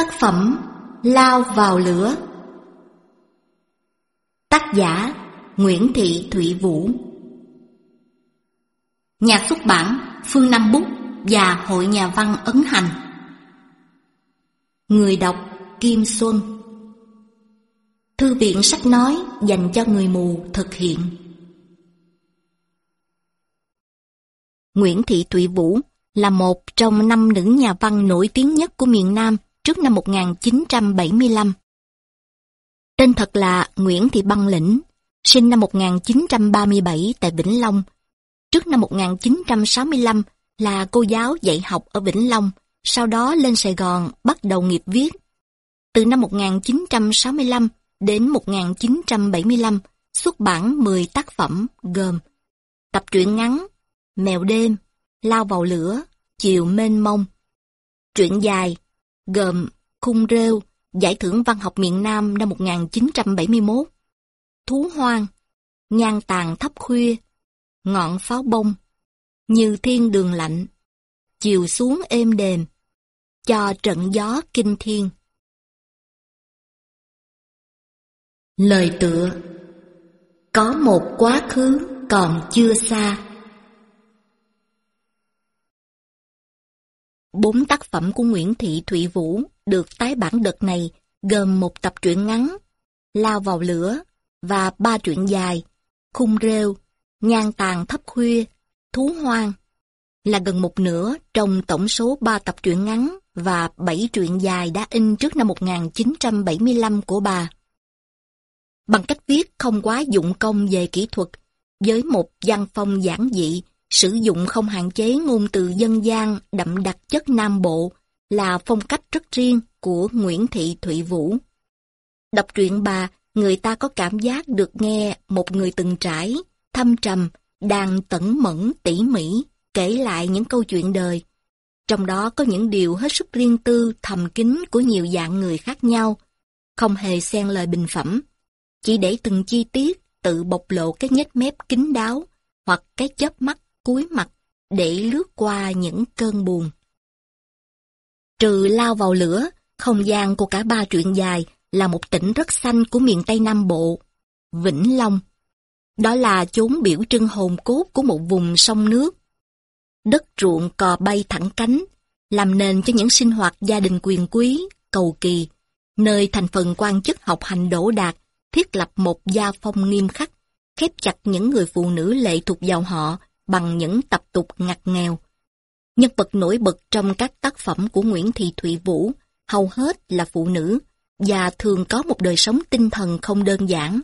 Tác phẩm Lao vào lửa. Tác giả Nguyễn Thị Thụy Vũ. Nhà xuất bản Phương Nam Bút và Hội Nhà văn Ấn Hành. Người đọc Kim Xuân. Thư viện sách nói dành cho người mù thực hiện. Nguyễn Thị Thụy Vũ là một trong năm nữ nhà văn nổi tiếng nhất của miền Nam trước năm 1975. Tên thật là Nguyễn Thị Băng Lĩnh, sinh năm 1937 tại Vĩnh Long. Trước năm 1965 là cô giáo dạy học ở Vĩnh Long, sau đó lên Sài Gòn bắt đầu nghiệp viết. Từ năm 1965 đến 1975 xuất bản 10 tác phẩm gồm tập truyện ngắn Mèo đêm, Lao vào lửa, Chiều mênh mông. Truyện dài gồm Khung rêu, Giải thưởng văn học miền Nam năm 1971, Thú hoang, Nhan tàn thấp khuya, Ngọn pháo bông, Như thiên đường lạnh, Chiều xuống êm đềm, Cho trận gió kinh thiên. Lời tựa Có một quá khứ còn chưa xa Bốn tác phẩm của Nguyễn Thị Thụy Vũ được tái bản đợt này gồm một tập truyện ngắn, Lao vào lửa, và ba truyện dài, Khung rêu, Nhan tàn thấp khuya, Thú hoang, là gần một nửa trong tổng số ba tập truyện ngắn và bảy truyện dài đã in trước năm 1975 của bà. Bằng cách viết không quá dụng công về kỹ thuật, với một văn phong giản dị, Sử dụng không hạn chế ngôn từ dân gian đậm đặc chất Nam Bộ là phong cách rất riêng của Nguyễn Thị Thụy Vũ. Đọc truyện bà, người ta có cảm giác được nghe một người từng trải, thâm trầm, đang tẩn mẫn tỉ mỉ, kể lại những câu chuyện đời. Trong đó có những điều hết sức riêng tư, thầm kín của nhiều dạng người khác nhau, không hề xen lời bình phẩm, chỉ để từng chi tiết tự bộc lộ cái nhếch mép kín đáo hoặc cái chớp mắt cúi mặt để lướt qua những cơn buồn. Trừ lao vào lửa, không gian của cả ba truyện dài là một tỉnh rất xanh của miền Tây Nam Bộ, Vĩnh Long. Đó là chốn biểu trưng hồn cốt của một vùng sông nước. Đất ruộng cò bay thẳng cánh, làm nền cho những sinh hoạt gia đình quyền quý, cầu kỳ, nơi thành phần quan chức học hành đổ đạt, thiết lập một gia phong nghiêm khắc, khép chặt những người phụ nữ lệ thuộc vào họ bằng những tập tục ngặt nghèo. Nhân vật nổi bật trong các tác phẩm của Nguyễn Thị Thụy Vũ hầu hết là phụ nữ và thường có một đời sống tinh thần không đơn giản.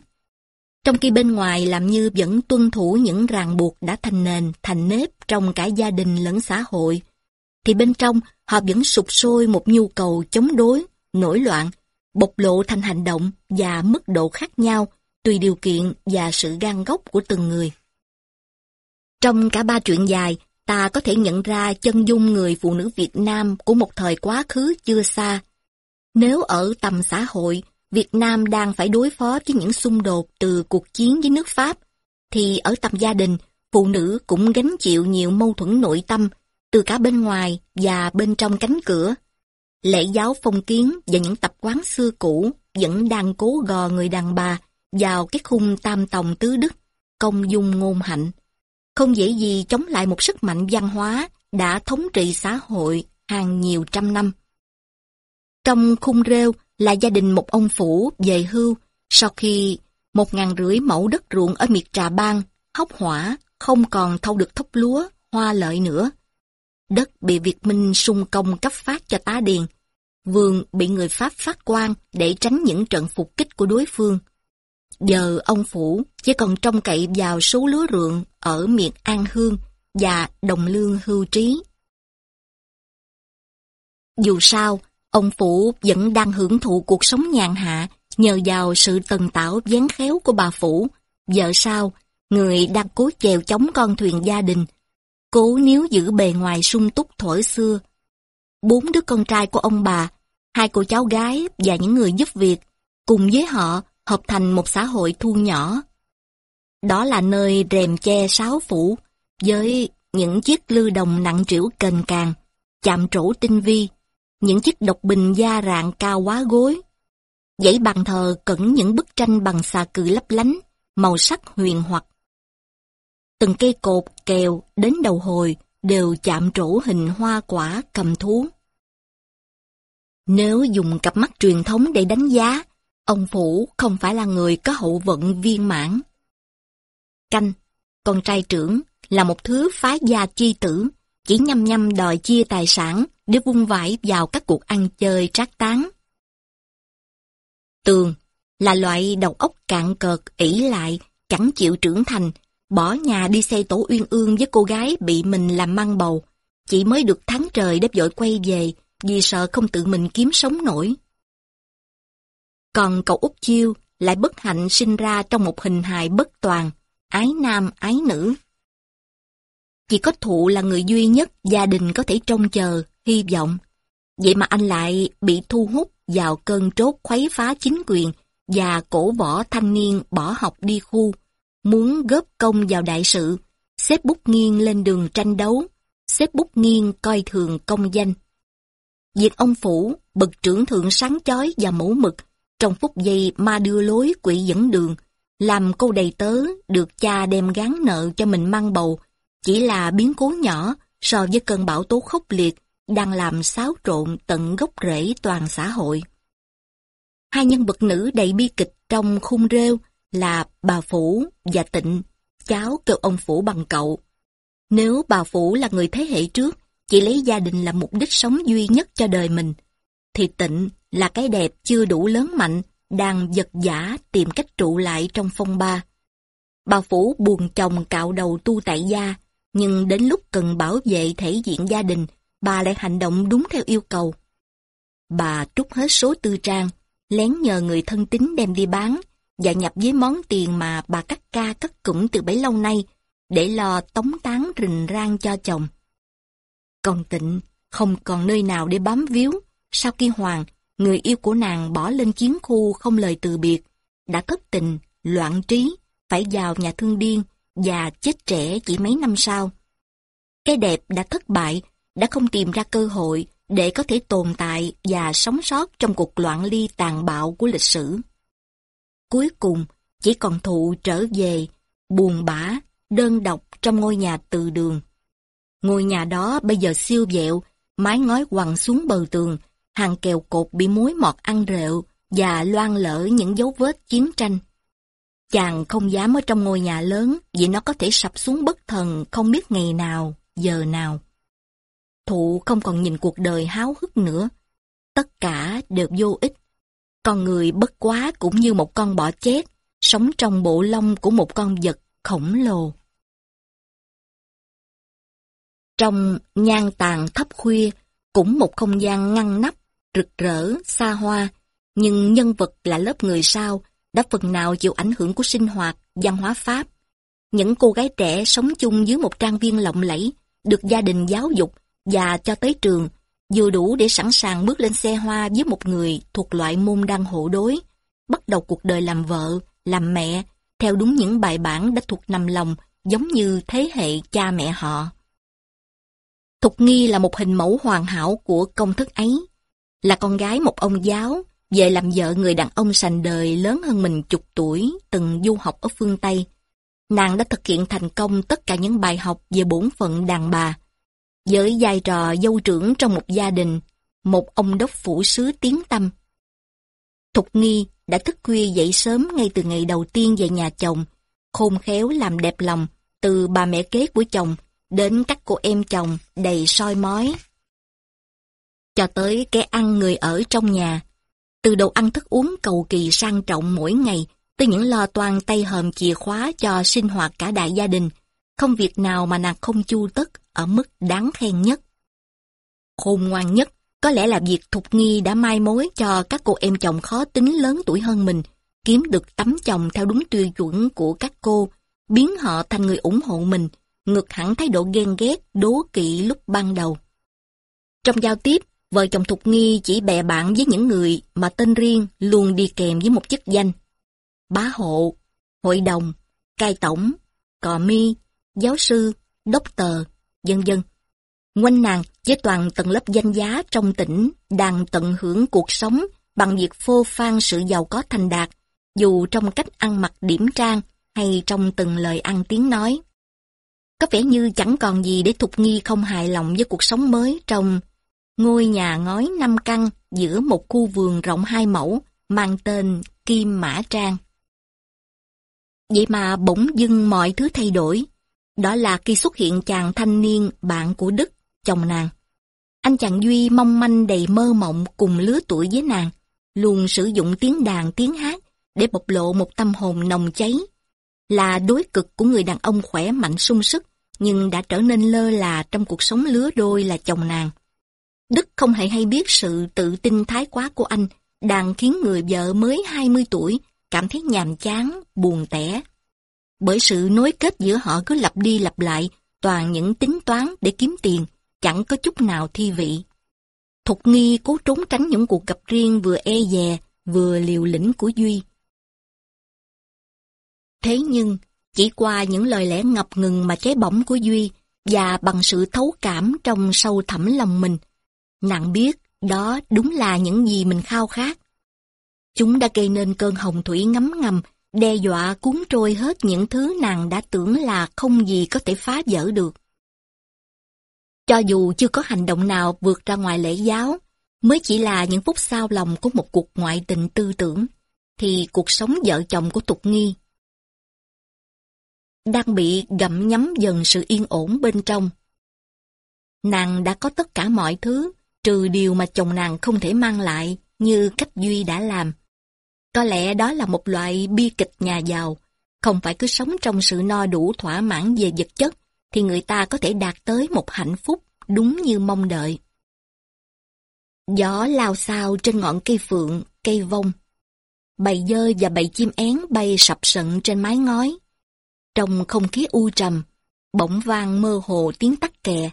Trong khi bên ngoài làm như vẫn tuân thủ những ràng buộc đã thành nền, thành nếp trong cả gia đình lẫn xã hội, thì bên trong họ vẫn sụp sôi một nhu cầu chống đối, nổi loạn, bộc lộ thành hành động và mức độ khác nhau tùy điều kiện và sự gan gốc của từng người. Trong cả ba truyện dài, ta có thể nhận ra chân dung người phụ nữ Việt Nam của một thời quá khứ chưa xa. Nếu ở tầm xã hội, Việt Nam đang phải đối phó với những xung đột từ cuộc chiến với nước Pháp, thì ở tầm gia đình, phụ nữ cũng gánh chịu nhiều mâu thuẫn nội tâm, từ cả bên ngoài và bên trong cánh cửa. Lễ giáo phong kiến và những tập quán xưa cũ vẫn đang cố gò người đàn bà vào cái khung tam tòng tứ đức, công dung ngôn hạnh không dễ gì chống lại một sức mạnh văn hóa đã thống trị xã hội hàng nhiều trăm năm. Trong khung rêu là gia đình một ông phủ về hưu sau khi một ngàn rưỡi mẫu đất ruộng ở miệt Trà Bang hốc hỏa không còn thâu được thóc lúa, hoa lợi nữa. Đất bị Việt Minh sung công cấp phát cho tá điền. Vườn bị người Pháp phát quan để tránh những trận phục kích của đối phương. Giờ ông Phủ chỉ còn trông cậy vào số lúa ruộng ở miệt An Hương và đồng lương hưu trí. Dù sao, ông Phủ vẫn đang hưởng thụ cuộc sống nhàn hạ nhờ vào sự tần tảo vén khéo của bà Phủ, vợ sao, người đang cố chèo chống con thuyền gia đình, cố níu giữ bề ngoài sung túc thổi xưa. Bốn đứa con trai của ông bà, hai cô cháu gái và những người giúp việc, cùng với họ hợp thành một xã hội thu nhỏ. Đó là nơi rèm che sáu phủ, với những chiếc lư đồng nặng trĩu cần càng, chạm trổ tinh vi, những chiếc độc bình da rạng cao quá gối. Dãy bàn thờ cẩn những bức tranh bằng xà cừ lấp lánh, màu sắc huyền hoặc. Từng cây cột, kèo, đến đầu hồi đều chạm trổ hình hoa quả cầm thú. Nếu dùng cặp mắt truyền thống để đánh giá, ông Phủ không phải là người có hậu vận viên mãn. Canh, con trai trưởng, là một thứ phá gia chi tử, chỉ nhăm nhăm đòi chia tài sản để vung vãi vào các cuộc ăn chơi trác tán. Tường là loại đầu óc cạn cợt, ỷ lại, chẳng chịu trưởng thành, bỏ nhà đi xây tổ uyên ương với cô gái bị mình làm mang bầu, chỉ mới được tháng trời đếp dội quay về vì sợ không tự mình kiếm sống nổi. Còn cậu Út Chiêu lại bất hạnh sinh ra trong một hình hài bất toàn, ái nam ái nữ. Chỉ có thụ là người duy nhất gia đình có thể trông chờ, hy vọng. Vậy mà anh lại bị thu hút vào cơn trốt khuấy phá chính quyền và cổ võ thanh niên bỏ học đi khu, muốn góp công vào đại sự, xếp bút nghiêng lên đường tranh đấu, xếp bút nghiêng coi thường công danh. Việc ông Phủ, bậc trưởng thượng sáng chói và mẫu mực, trong phút giây ma đưa lối quỷ dẫn đường, làm cô đầy tớ được cha đem gán nợ cho mình mang bầu, chỉ là biến cố nhỏ so với cơn bão tố khốc liệt đang làm xáo trộn tận gốc rễ toàn xã hội. Hai nhân vật nữ đầy bi kịch trong khung rêu là bà Phủ và Tịnh, cháu kêu ông Phủ bằng cậu. Nếu bà Phủ là người thế hệ trước, chỉ lấy gia đình là mục đích sống duy nhất cho đời mình, thì Tịnh là cái đẹp chưa đủ lớn mạnh, đang giật giả tìm cách trụ lại trong phong ba. Bà Phủ buồn chồng cạo đầu tu tại gia, nhưng đến lúc cần bảo vệ thể diện gia đình, bà lại hành động đúng theo yêu cầu. Bà trút hết số tư trang, lén nhờ người thân tín đem đi bán và nhập với món tiền mà bà cắt ca cất củng từ bấy lâu nay để lo tống tán rình rang cho chồng. Còn tịnh, không còn nơi nào để bám víu, sau khi Hoàng, người yêu của nàng bỏ lên chiến khu không lời từ biệt, đã thất tình, loạn trí, phải vào nhà thương điên và chết trẻ chỉ mấy năm sau. Cái đẹp đã thất bại, đã không tìm ra cơ hội để có thể tồn tại và sống sót trong cuộc loạn ly tàn bạo của lịch sử. Cuối cùng, chỉ còn thụ trở về, buồn bã, đơn độc trong ngôi nhà từ đường. Ngôi nhà đó bây giờ siêu vẹo, mái ngói quằn xuống bờ tường, hàng kèo cột bị muối mọt ăn rượu và loan lỡ những dấu vết chiến tranh. Chàng không dám ở trong ngôi nhà lớn vì nó có thể sập xuống bất thần không biết ngày nào, giờ nào. Thụ không còn nhìn cuộc đời háo hức nữa. Tất cả đều vô ích. Con người bất quá cũng như một con bọ chết, sống trong bộ lông của một con vật khổng lồ. Trong nhan tàn thấp khuya, cũng một không gian ngăn nắp, rực rỡ, xa hoa, nhưng nhân vật là lớp người sao đã phần nào chịu ảnh hưởng của sinh hoạt, văn hóa Pháp. Những cô gái trẻ sống chung dưới một trang viên lộng lẫy, được gia đình giáo dục và cho tới trường, vừa đủ để sẵn sàng bước lên xe hoa với một người thuộc loại môn đăng hộ đối, bắt đầu cuộc đời làm vợ, làm mẹ, theo đúng những bài bản đã thuộc nằm lòng, giống như thế hệ cha mẹ họ. Thục Nghi là một hình mẫu hoàn hảo của công thức ấy, là con gái một ông giáo, về làm vợ người đàn ông sành đời lớn hơn mình chục tuổi, từng du học ở phương Tây. Nàng đã thực hiện thành công tất cả những bài học về bổn phận đàn bà. Với vai trò dâu trưởng trong một gia đình, một ông đốc phủ sứ tiếng tâm. Thục Nghi đã thức khuya dậy sớm ngay từ ngày đầu tiên về nhà chồng, khôn khéo làm đẹp lòng, từ bà mẹ kế của chồng đến các cô em chồng đầy soi mói. Cho tới cái ăn người ở trong nhà, từ đồ ăn thức uống cầu kỳ sang trọng mỗi ngày, tới những lo toan tay hòm chìa khóa cho sinh hoạt cả đại gia đình, không việc nào mà nàng không chu tất ở mức đáng khen nhất. Khôn ngoan nhất, có lẽ là việc Thục Nghi đã mai mối cho các cô em chồng khó tính lớn tuổi hơn mình, kiếm được tấm chồng theo đúng tiêu chuẩn của các cô, biến họ thành người ủng hộ mình, ngược hẳn thái độ ghen ghét, đố kỵ lúc ban đầu. Trong giao tiếp, vợ chồng Thục Nghi chỉ bè bạn với những người mà tên riêng luôn đi kèm với một chức danh. Bá hộ, hội đồng, cai tổng, cò mi, giáo sư, đốc tờ, dân dân. Quanh nàng với toàn tầng lớp danh giá trong tỉnh đang tận hưởng cuộc sống bằng việc phô phan sự giàu có thành đạt, dù trong cách ăn mặc điểm trang hay trong từng lời ăn tiếng nói. Có vẻ như chẳng còn gì để Thục Nghi không hài lòng với cuộc sống mới trong ngôi nhà ngói năm căn giữa một khu vườn rộng hai mẫu mang tên Kim Mã Trang. Vậy mà bỗng dưng mọi thứ thay đổi. Đó là khi xuất hiện chàng thanh niên bạn của Đức, chồng nàng. Anh chàng Duy mong manh đầy mơ mộng cùng lứa tuổi với nàng, luôn sử dụng tiếng đàn tiếng hát để bộc lộ một tâm hồn nồng cháy. Là đối cực của người đàn ông khỏe mạnh sung sức, nhưng đã trở nên lơ là trong cuộc sống lứa đôi là chồng nàng. Đức không hề hay biết sự tự tin thái quá của anh đang khiến người vợ mới 20 tuổi cảm thấy nhàm chán, buồn tẻ. Bởi sự nối kết giữa họ cứ lặp đi lặp lại toàn những tính toán để kiếm tiền, chẳng có chút nào thi vị. Thục nghi cố trốn tránh những cuộc gặp riêng vừa e dè, vừa liều lĩnh của Duy. Thế nhưng, chỉ qua những lời lẽ ngập ngừng mà cháy bỏng của Duy và bằng sự thấu cảm trong sâu thẳm lòng mình, nặng biết đó đúng là những gì mình khao khát. Chúng đã gây nên cơn hồng thủy ngấm ngầm, đe dọa cuốn trôi hết những thứ nàng đã tưởng là không gì có thể phá vỡ được. Cho dù chưa có hành động nào vượt ra ngoài lễ giáo, mới chỉ là những phút sao lòng của một cuộc ngoại tình tư tưởng, thì cuộc sống vợ chồng của Tục Nghi đang bị gặm nhấm dần sự yên ổn bên trong. Nàng đã có tất cả mọi thứ, trừ điều mà chồng nàng không thể mang lại như cách Duy đã làm. Có lẽ đó là một loại bi kịch nhà giàu, không phải cứ sống trong sự no đủ thỏa mãn về vật chất, thì người ta có thể đạt tới một hạnh phúc đúng như mong đợi. Gió lao sao trên ngọn cây phượng, cây vông. Bầy dơi và bầy chim én bay sập sận trên mái ngói. Trong không khí u trầm, bỗng vang mơ hồ tiếng tắc kè.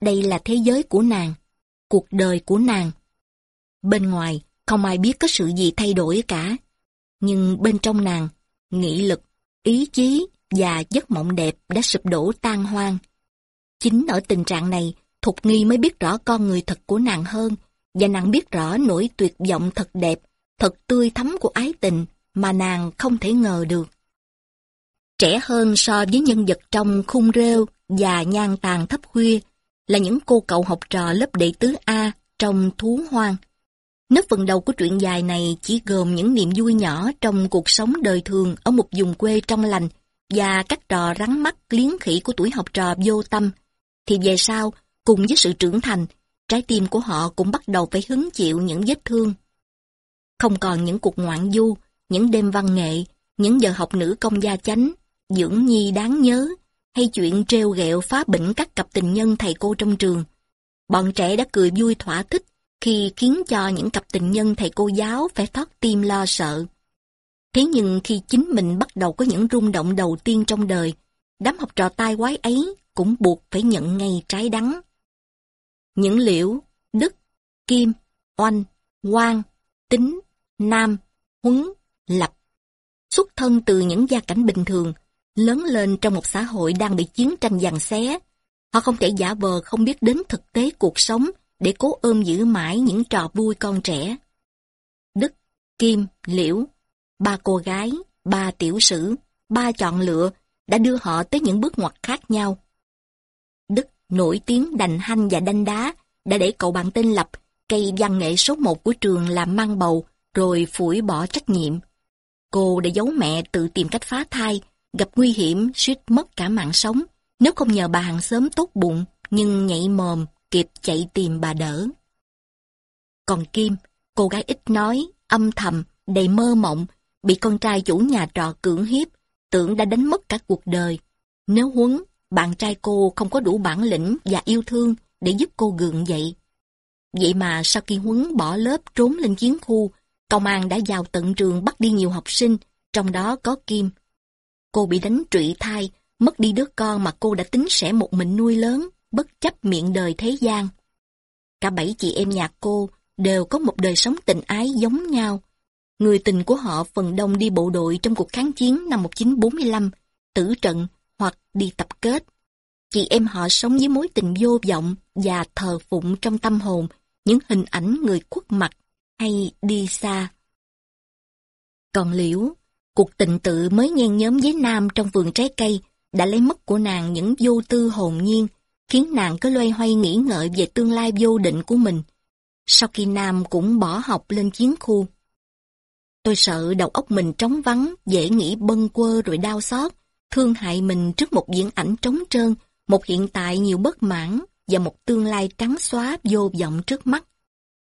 Đây là thế giới của nàng, cuộc đời của nàng. Bên ngoài, không ai biết có sự gì thay đổi cả. Nhưng bên trong nàng, nghị lực, ý chí và giấc mộng đẹp đã sụp đổ tan hoang. Chính ở tình trạng này, Thục Nghi mới biết rõ con người thật của nàng hơn, và nàng biết rõ nỗi tuyệt vọng thật đẹp, thật tươi thắm của ái tình mà nàng không thể ngờ được. Trẻ hơn so với nhân vật trong khung rêu và nhan tàn thấp khuya là những cô cậu học trò lớp đệ tứ A trong Thú Hoang. Nốt phần đầu của truyện dài này chỉ gồm những niềm vui nhỏ trong cuộc sống đời thường ở một vùng quê trong lành và các trò rắn mắt liếng khỉ của tuổi học trò vô tâm. Thì về sau, cùng với sự trưởng thành, trái tim của họ cũng bắt đầu phải hứng chịu những vết thương. Không còn những cuộc ngoạn du, những đêm văn nghệ, những giờ học nữ công gia chánh, dưỡng nhi đáng nhớ, hay chuyện treo ghẹo phá bệnh các cặp tình nhân thầy cô trong trường. Bọn trẻ đã cười vui thỏa thích khi khiến cho những cặp tình nhân thầy cô giáo phải thoát tim lo sợ. Thế nhưng khi chính mình bắt đầu có những rung động đầu tiên trong đời, đám học trò tai quái ấy cũng buộc phải nhận ngay trái đắng. Những liễu, đức, kim, oanh, quang, tính, nam, huấn, lập. Xuất thân từ những gia cảnh bình thường, lớn lên trong một xã hội đang bị chiến tranh giằng xé. Họ không thể giả vờ không biết đến thực tế cuộc sống để cố ôm giữ mãi những trò vui con trẻ. Đức, Kim, Liễu, ba cô gái, ba tiểu sử, ba chọn lựa đã đưa họ tới những bước ngoặt khác nhau. Đức nổi tiếng đành hanh và đanh đá đã để cậu bạn tên Lập cây văn nghệ số một của trường làm mang bầu rồi phủi bỏ trách nhiệm. Cô đã giấu mẹ tự tìm cách phá thai gặp nguy hiểm suýt mất cả mạng sống nếu không nhờ bà hàng sớm tốt bụng nhưng nhạy mồm kịp chạy tìm bà đỡ. Còn Kim, cô gái ít nói, âm thầm, đầy mơ mộng, bị con trai chủ nhà trọ cưỡng hiếp, tưởng đã đánh mất cả cuộc đời. Nếu huấn, bạn trai cô không có đủ bản lĩnh và yêu thương để giúp cô gượng dậy. Vậy mà sau khi huấn bỏ lớp trốn lên chiến khu, công an đã vào tận trường bắt đi nhiều học sinh, trong đó có Kim. Cô bị đánh trụy thai, mất đi đứa con mà cô đã tính sẽ một mình nuôi lớn, bất chấp miệng đời thế gian. Cả bảy chị em nhà cô đều có một đời sống tình ái giống nhau. Người tình của họ phần đông đi bộ đội trong cuộc kháng chiến năm 1945, tử trận hoặc đi tập kết. Chị em họ sống với mối tình vô vọng và thờ phụng trong tâm hồn những hình ảnh người khuất mặt hay đi xa. Còn Liễu, cuộc tình tự mới nhen nhóm với Nam trong vườn trái cây đã lấy mất của nàng những vô tư hồn nhiên, khiến nàng cứ loay hoay nghĩ ngợi về tương lai vô định của mình. Sau khi Nam cũng bỏ học lên chiến khu. Tôi sợ đầu óc mình trống vắng, dễ nghĩ bâng quơ rồi đau xót, thương hại mình trước một diễn ảnh trống trơn, một hiện tại nhiều bất mãn và một tương lai trắng xóa vô vọng trước mắt.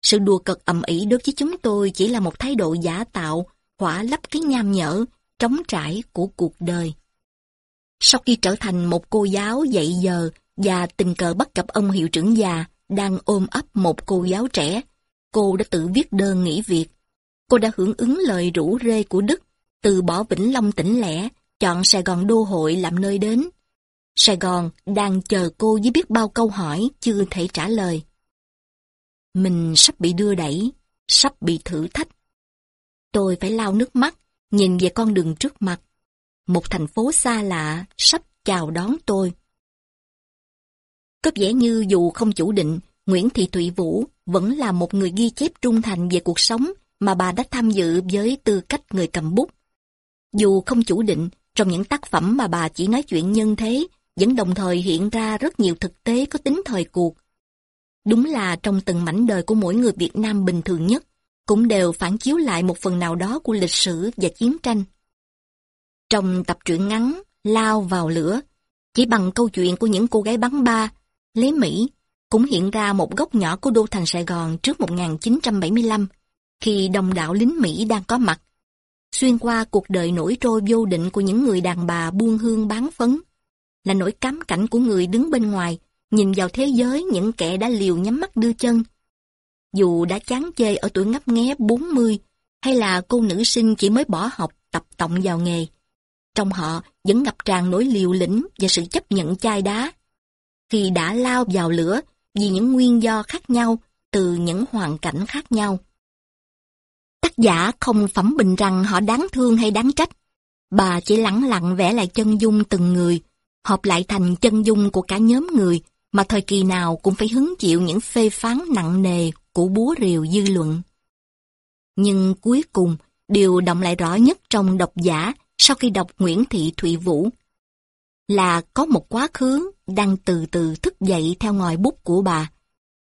Sự đùa cợt ầm ĩ đối với chúng tôi chỉ là một thái độ giả tạo, hỏa lấp cái nham nhở, trống trải của cuộc đời. Sau khi trở thành một cô giáo dạy giờ và tình cờ bắt gặp ông hiệu trưởng già đang ôm ấp một cô giáo trẻ, cô đã tự viết đơn nghỉ việc. Cô đã hưởng ứng lời rủ rê của Đức, từ bỏ Vĩnh Long tỉnh lẻ, chọn Sài Gòn đô hội làm nơi đến. Sài Gòn đang chờ cô với biết bao câu hỏi chưa thể trả lời. Mình sắp bị đưa đẩy, sắp bị thử thách. Tôi phải lau nước mắt, nhìn về con đường trước mặt. Một thành phố xa lạ sắp chào đón tôi. Có vẻ như dù không chủ định, Nguyễn Thị Thụy Vũ vẫn là một người ghi chép trung thành về cuộc sống mà bà đã tham dự với tư cách người cầm bút. Dù không chủ định, trong những tác phẩm mà bà chỉ nói chuyện nhân thế, vẫn đồng thời hiện ra rất nhiều thực tế có tính thời cuộc. Đúng là trong từng mảnh đời của mỗi người Việt Nam bình thường nhất, cũng đều phản chiếu lại một phần nào đó của lịch sử và chiến tranh. Trong tập truyện ngắn Lao vào lửa, chỉ bằng câu chuyện của những cô gái bắn ba, lấy Mỹ, cũng hiện ra một góc nhỏ của đô thành Sài Gòn trước 1975, khi đồng đạo lính Mỹ đang có mặt. Xuyên qua cuộc đời nổi trôi vô định của những người đàn bà buôn hương bán phấn, là nỗi cám cảnh của người đứng bên ngoài, nhìn vào thế giới những kẻ đã liều nhắm mắt đưa chân. Dù đã chán chê ở tuổi ngấp nghé 40, hay là cô nữ sinh chỉ mới bỏ học tập tọng vào nghề, trong họ vẫn ngập tràn nỗi liều lĩnh và sự chấp nhận chai đá. Khi đã lao vào lửa vì những nguyên do khác nhau, từ những hoàn cảnh khác nhau. Tác giả không phẩm bình rằng họ đáng thương hay đáng trách. Bà chỉ lẳng lặng vẽ lại chân dung từng người, hợp lại thành chân dung của cả nhóm người mà thời kỳ nào cũng phải hứng chịu những phê phán nặng nề của búa rìu dư luận. Nhưng cuối cùng, điều động lại rõ nhất trong độc giả sau khi đọc Nguyễn Thị Thụy Vũ là có một quá khứ đang từ từ thức dậy theo ngòi bút của bà.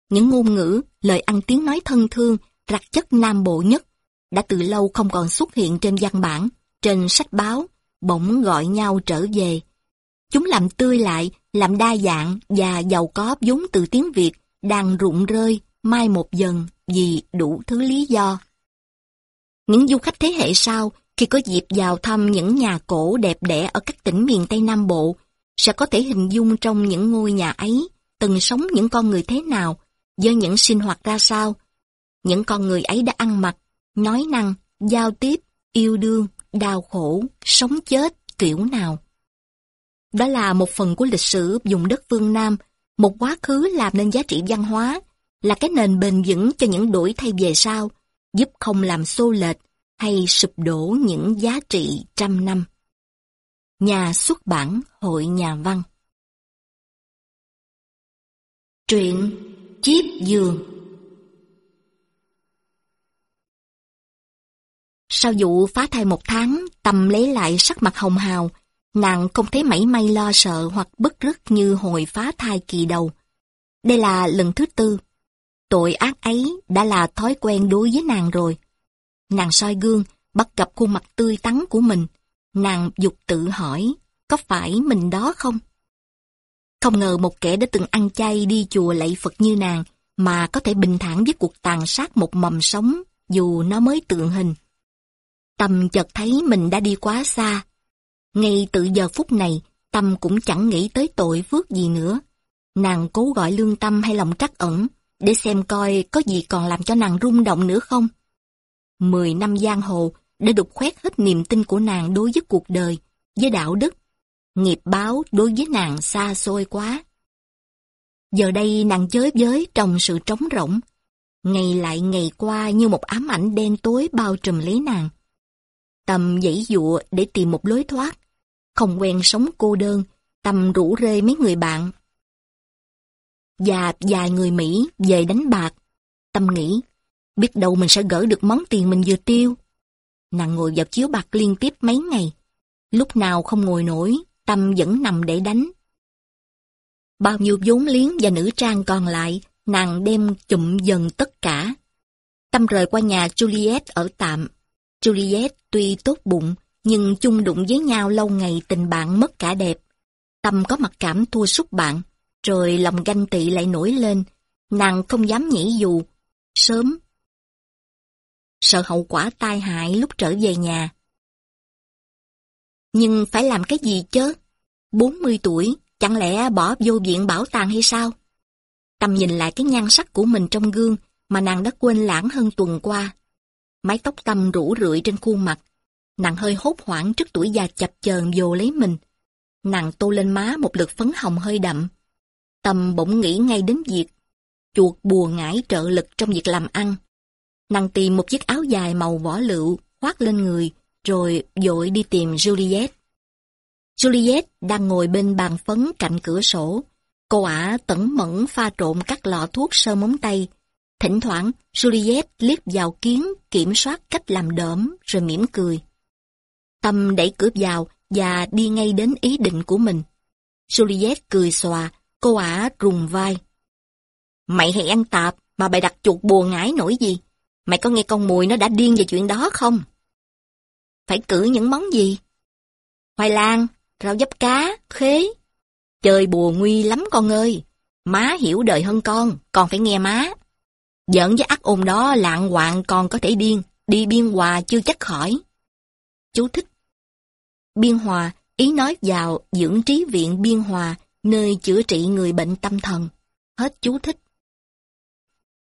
Những ngôn ngữ, lời ăn tiếng nói thân thương, rạc chất nam bộ nhất, đã từ lâu không còn xuất hiện trên văn bản, trên sách báo, bỗng gọi nhau trở về. Chúng làm tươi lại, làm đa dạng và giàu có vốn từ tiếng Việt đang rụng rơi, mai một dần vì đủ thứ lý do. Những du khách thế hệ sau khi có dịp vào thăm những nhà cổ đẹp đẽ ở các tỉnh miền Tây Nam Bộ, sẽ có thể hình dung trong những ngôi nhà ấy từng sống những con người thế nào, với những sinh hoạt ra sao. Những con người ấy đã ăn mặc, nói năng, giao tiếp, yêu đương, đau khổ, sống chết, kiểu nào. Đó là một phần của lịch sử dùng đất phương Nam, một quá khứ làm nên giá trị văn hóa, là cái nền bền vững cho những đổi thay về sau, giúp không làm xô lệch hay sụp đổ những giá trị trăm năm. Nhà xuất bản Hội Nhà văn Truyện Chiếp Giường Sau vụ phá thai một tháng, Tâm lấy lại sắc mặt hồng hào, nàng không thấy mảy may lo sợ hoặc bức rứt như hồi phá thai kỳ đầu. Đây là lần thứ tư. Tội ác ấy đã là thói quen đối với nàng rồi. Nàng soi gương, bắt gặp khuôn mặt tươi tắn của mình. Nàng dục tự hỏi, có phải mình đó không? Không ngờ một kẻ đã từng ăn chay đi chùa lạy Phật như nàng, mà có thể bình thản với cuộc tàn sát một mầm sống, dù nó mới tượng hình. Tâm chợt thấy mình đã đi quá xa. Ngay từ giờ phút này, Tâm cũng chẳng nghĩ tới tội phước gì nữa. Nàng cố gọi lương tâm hay lòng trắc ẩn, để xem coi có gì còn làm cho nàng rung động nữa không. Mười năm giang hồ đã đục khoét hết niềm tin của nàng đối với cuộc đời, với đạo đức. Nghiệp báo đối với nàng xa xôi quá. Giờ đây nàng chới với trong sự trống rỗng. Ngày lại ngày qua như một ám ảnh đen tối bao trùm lấy nàng. Tâm dãy dụa để tìm một lối thoát. Không quen sống cô đơn, Tâm rủ rê mấy người bạn. Và vài người Mỹ về đánh bạc. Tâm nghĩ, biết đâu mình sẽ gỡ được món tiền mình vừa tiêu. Nàng ngồi vào chiếu bạc liên tiếp mấy ngày. Lúc nào không ngồi nổi, Tâm vẫn nằm để đánh. Bao nhiêu vốn liếng và nữ trang còn lại, nàng đem chụm dần tất cả. Tâm rời qua nhà Juliet ở tạm. Juliet tuy tốt bụng, nhưng chung đụng với nhau lâu ngày tình bạn mất cả đẹp. Tâm có mặc cảm thua sút bạn, rồi lòng ganh tị lại nổi lên, nàng không dám nhảy dù. Sớm, sợ hậu quả tai hại lúc trở về nhà. Nhưng phải làm cái gì chứ? 40 tuổi, chẳng lẽ bỏ vô viện bảo tàng hay sao? Tâm nhìn lại cái nhan sắc của mình trong gương mà nàng đã quên lãng hơn tuần qua. Mái tóc tâm rủ rượi trên khuôn mặt. Nàng hơi hốt hoảng trước tuổi già chập chờn vô lấy mình. Nàng tô lên má một lực phấn hồng hơi đậm. Tâm bỗng nghĩ ngay đến việc chuột bùa ngải trợ lực trong việc làm ăn. Nàng tìm một chiếc áo dài màu vỏ lựu, khoác lên người, rồi dội đi tìm Juliet. Juliet đang ngồi bên bàn phấn cạnh cửa sổ. Cô ả tẩn mẫn pha trộn các lọ thuốc sơ móng tay. Thỉnh thoảng, Juliet liếc vào kiến kiểm soát cách làm đỡm rồi mỉm cười. Tâm đẩy cửa vào và đi ngay đến ý định của mình. Juliet cười xòa, cô ả rùng vai. Mày hay ăn tạp mà bày đặt chuột bùa ngái nổi gì? Mày có nghe con mùi nó đã điên về chuyện đó không? Phải cử những món gì? Khoai lang, rau dấp cá, khế. Chơi bùa nguy lắm con ơi. Má hiểu đời hơn con, con phải nghe má. Giỡn với ác ôn đó lạng hoạn con có thể điên, đi biên hòa chưa chắc khỏi. Chú thích. Biên hòa, ý nói vào dưỡng trí viện biên hòa, nơi chữa trị người bệnh tâm thần. Hết chú thích.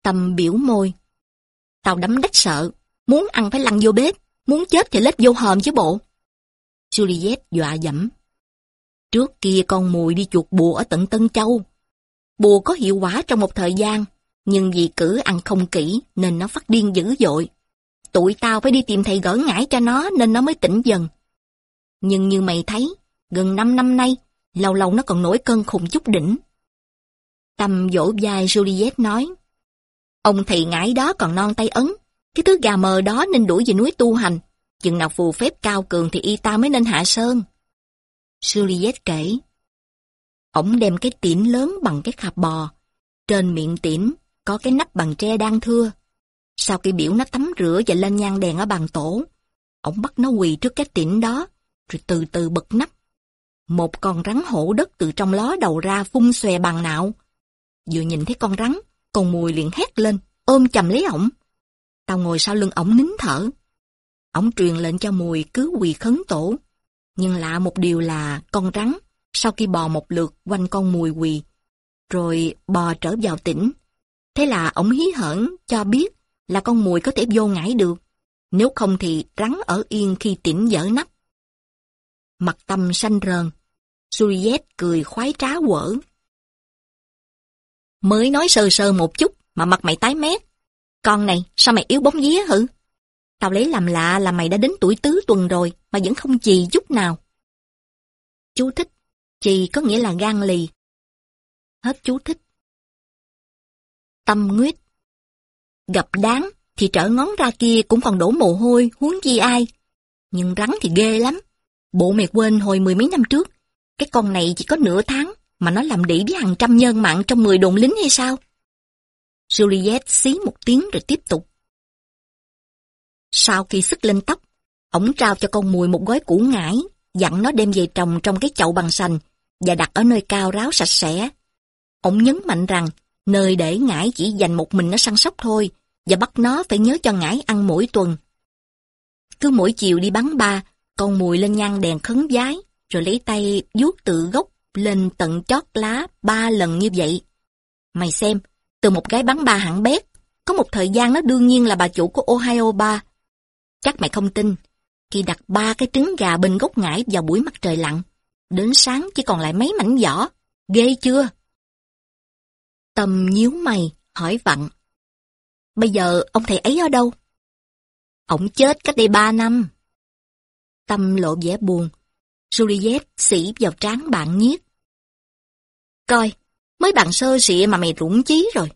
Tâm biểu môi. Tao đấm đách sợ, muốn ăn phải lăn vô bếp, muốn chết thì lết vô hòm chứ bộ. Juliet dọa dẫm. Trước kia con mùi đi chuột bùa ở tận Tân Châu. Bùa có hiệu quả trong một thời gian, nhưng vì cử ăn không kỹ nên nó phát điên dữ dội. Tụi tao phải đi tìm thầy gỡ ngải cho nó nên nó mới tỉnh dần. Nhưng như mày thấy, gần 5 năm nay, lâu lâu nó còn nổi cơn khùng chút đỉnh. Tâm vỗ vai Juliet nói, Ông thầy ngải đó còn non tay ấn, cái thứ gà mờ đó nên đuổi về núi tu hành, chừng nào phù phép cao cường thì y ta mới nên hạ sơn. Juliet kể, Ông đem cái tiễn lớn bằng cái khạp bò, trên miệng tiễn có cái nắp bằng tre đang thưa. Sau khi biểu nó tắm rửa và lên nhang đèn ở bàn tổ, ông bắt nó quỳ trước cái tiễn đó, rồi từ từ bật nắp. Một con rắn hổ đất từ trong ló đầu ra phun xòe bằng nạo. Vừa nhìn thấy con rắn, con mùi liền hét lên, ôm chầm lấy ổng. Tao ngồi sau lưng ổng nín thở. Ổng truyền lệnh cho mùi cứ quỳ khấn tổ. Nhưng lạ một điều là con rắn, sau khi bò một lượt quanh con mùi quỳ, rồi bò trở vào tỉnh. Thế là ổng hí hởn cho biết là con mùi có thể vô ngãi được. Nếu không thì rắn ở yên khi tỉnh dở nắp. Mặt tâm xanh rờn. Juliet cười khoái trá quở. Mới nói sơ sơ một chút mà mặt mày tái mét. Con này, sao mày yếu bóng vía hử? Tao lấy làm lạ là mày đã đến tuổi tứ tuần rồi mà vẫn không chì chút nào. Chú thích. Chì có nghĩa là gan lì. Hết chú thích. Tâm nguyết. Gặp đáng thì trở ngón ra kia cũng còn đổ mồ hôi, huống chi ai. Nhưng rắn thì ghê lắm. Bộ mày quên hồi mười mấy năm trước, cái con này chỉ có nửa tháng mà nó làm đỉ với hàng trăm nhân mạng trong 10 đồn lính hay sao? Juliet xí một tiếng rồi tiếp tục. Sau khi sức lên tóc, ổng trao cho con mùi một gói củ ngải, dặn nó đem về trồng trong cái chậu bằng sành và đặt ở nơi cao ráo sạch sẽ. Ổng nhấn mạnh rằng nơi để ngải chỉ dành một mình nó săn sóc thôi và bắt nó phải nhớ cho ngải ăn mỗi tuần. Cứ mỗi chiều đi bắn ba, con mùi lên nhang đèn khấn vái, rồi lấy tay vuốt tự gốc lên tận chót lá ba lần như vậy. Mày xem, từ một gái bắn ba hẳn bét, có một thời gian nó đương nhiên là bà chủ của Ohio ba. Chắc mày không tin, khi đặt ba cái trứng gà bên gốc ngải vào buổi mặt trời lặn, đến sáng chỉ còn lại mấy mảnh vỏ, ghê chưa? Tâm nhíu mày, hỏi vặn. Bây giờ ông thầy ấy ở đâu? Ông chết cách đây ba năm. Tâm lộ vẻ buồn. Juliet xỉ vào trán bạn nhiếc. Coi, mới bằng sơ sịa mà mày rủng chí rồi.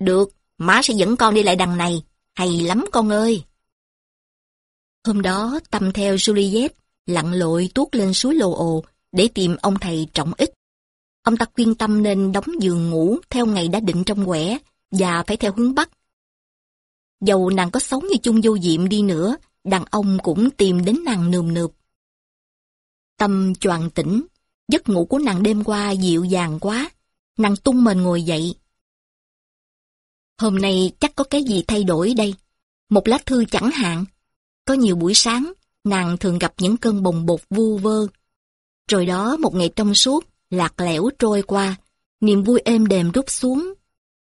Được, má sẽ dẫn con đi lại đằng này. Hay lắm con ơi. Hôm đó, Tâm theo Juliet, lặn lội tuốt lên suối Lô Ồ để tìm ông thầy trọng ích. Ông ta khuyên Tâm nên đóng giường ngủ theo ngày đã định trong quẻ và phải theo hướng Bắc. Dầu nàng có sống như chung vô diệm đi nữa, đàn ông cũng tìm đến nàng nườm nượp. Tâm choàng tỉnh, giấc ngủ của nàng đêm qua dịu dàng quá, nàng tung mình ngồi dậy. Hôm nay chắc có cái gì thay đổi đây, một lá thư chẳng hạn. Có nhiều buổi sáng, nàng thường gặp những cơn bồng bột vu vơ. Rồi đó một ngày trong suốt, lạc lẽo trôi qua, niềm vui êm đềm rút xuống.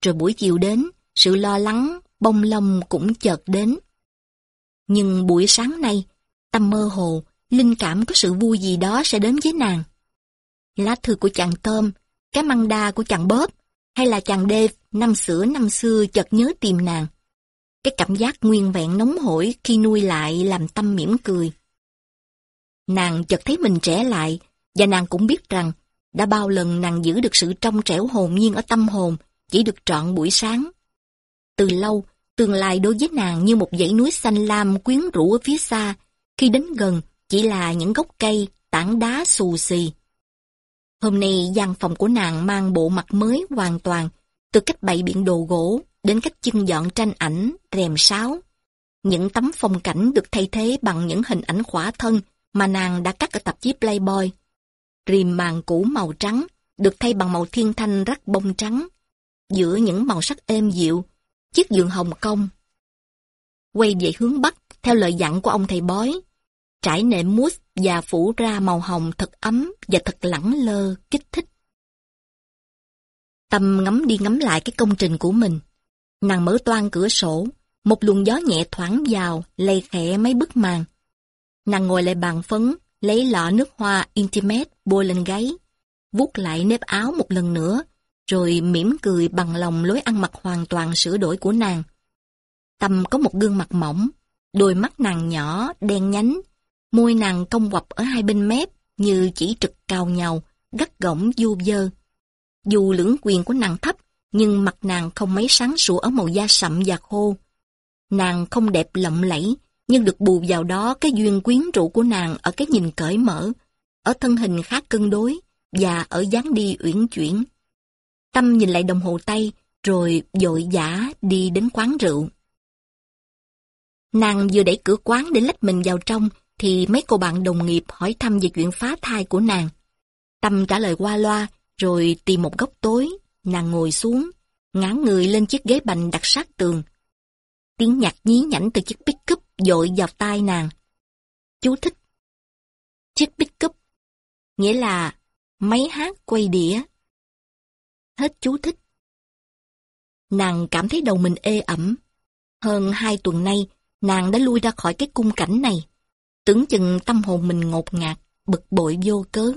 Rồi buổi chiều đến, sự lo lắng, bông lông cũng chợt đến. Nhưng buổi sáng nay, tâm mơ hồ, linh cảm có sự vui gì đó sẽ đến với nàng. Lá thư của chàng Tôm, cái măng đa của chàng Bóp, hay là chàng Dave năm xưa năm xưa chợt nhớ tìm nàng. Cái cảm giác nguyên vẹn nóng hổi khi nuôi lại làm tâm mỉm cười. Nàng chợt thấy mình trẻ lại, và nàng cũng biết rằng đã bao lần nàng giữ được sự trong trẻo hồn nhiên ở tâm hồn, chỉ được trọn buổi sáng. Từ lâu, tương lai đối với nàng như một dãy núi xanh lam quyến rũ ở phía xa, khi đến gần chỉ là những gốc cây, tảng đá xù xì. Hôm nay gian phòng của nàng mang bộ mặt mới hoàn toàn, từ cách bày biện đồ gỗ đến cách chưng dọn tranh ảnh, rèm sáo. Những tấm phong cảnh được thay thế bằng những hình ảnh khỏa thân mà nàng đã cắt ở tạp chí Playboy. Rìm màn cũ màu trắng, được thay bằng màu thiên thanh rắc bông trắng. Giữa những màu sắc êm dịu, chiếc giường hồng công. Quay về hướng Bắc, theo lời dặn của ông thầy bói, trải nệm mousse và phủ ra màu hồng thật ấm và thật lẳng lơ, kích thích. Tâm ngắm đi ngắm lại cái công trình của mình. Nàng mở toan cửa sổ, một luồng gió nhẹ thoảng vào, lay khẽ mấy bức màn. Nàng ngồi lại bàn phấn, lấy lọ nước hoa Intimate bôi lên gáy, vuốt lại nếp áo một lần nữa, rồi mỉm cười bằng lòng lối ăn mặc hoàn toàn sửa đổi của nàng. Tâm có một gương mặt mỏng, đôi mắt nàng nhỏ, đen nhánh, môi nàng cong quặp ở hai bên mép như chỉ trực cao nhau, gắt gỏng du dơ. Dù lưỡng quyền của nàng thấp, nhưng mặt nàng không mấy sáng sủa ở màu da sậm và khô. Nàng không đẹp lộng lẫy, nhưng được bù vào đó cái duyên quyến rũ của nàng ở cái nhìn cởi mở, ở thân hình khá cân đối và ở dáng đi uyển chuyển. Tâm nhìn lại đồng hồ tay, rồi dội dã đi đến quán rượu. Nàng vừa đẩy cửa quán để lách mình vào trong, thì mấy cô bạn đồng nghiệp hỏi thăm về chuyện phá thai của nàng. Tâm trả lời qua loa, rồi tìm một góc tối, nàng ngồi xuống, ngã người lên chiếc ghế bành đặt sát tường. Tiếng nhạc nhí nhảnh từ chiếc pick-up dội vào tai nàng. Chú thích. Chiếc pick-up, nghĩa là máy hát quay đĩa. Hết chú thích. Nàng cảm thấy đầu mình ê ẩm. Hơn hai tuần nay, nàng đã lui ra khỏi cái cung cảnh này. Tưởng chừng tâm hồn mình ngột ngạt, bực bội vô cớ.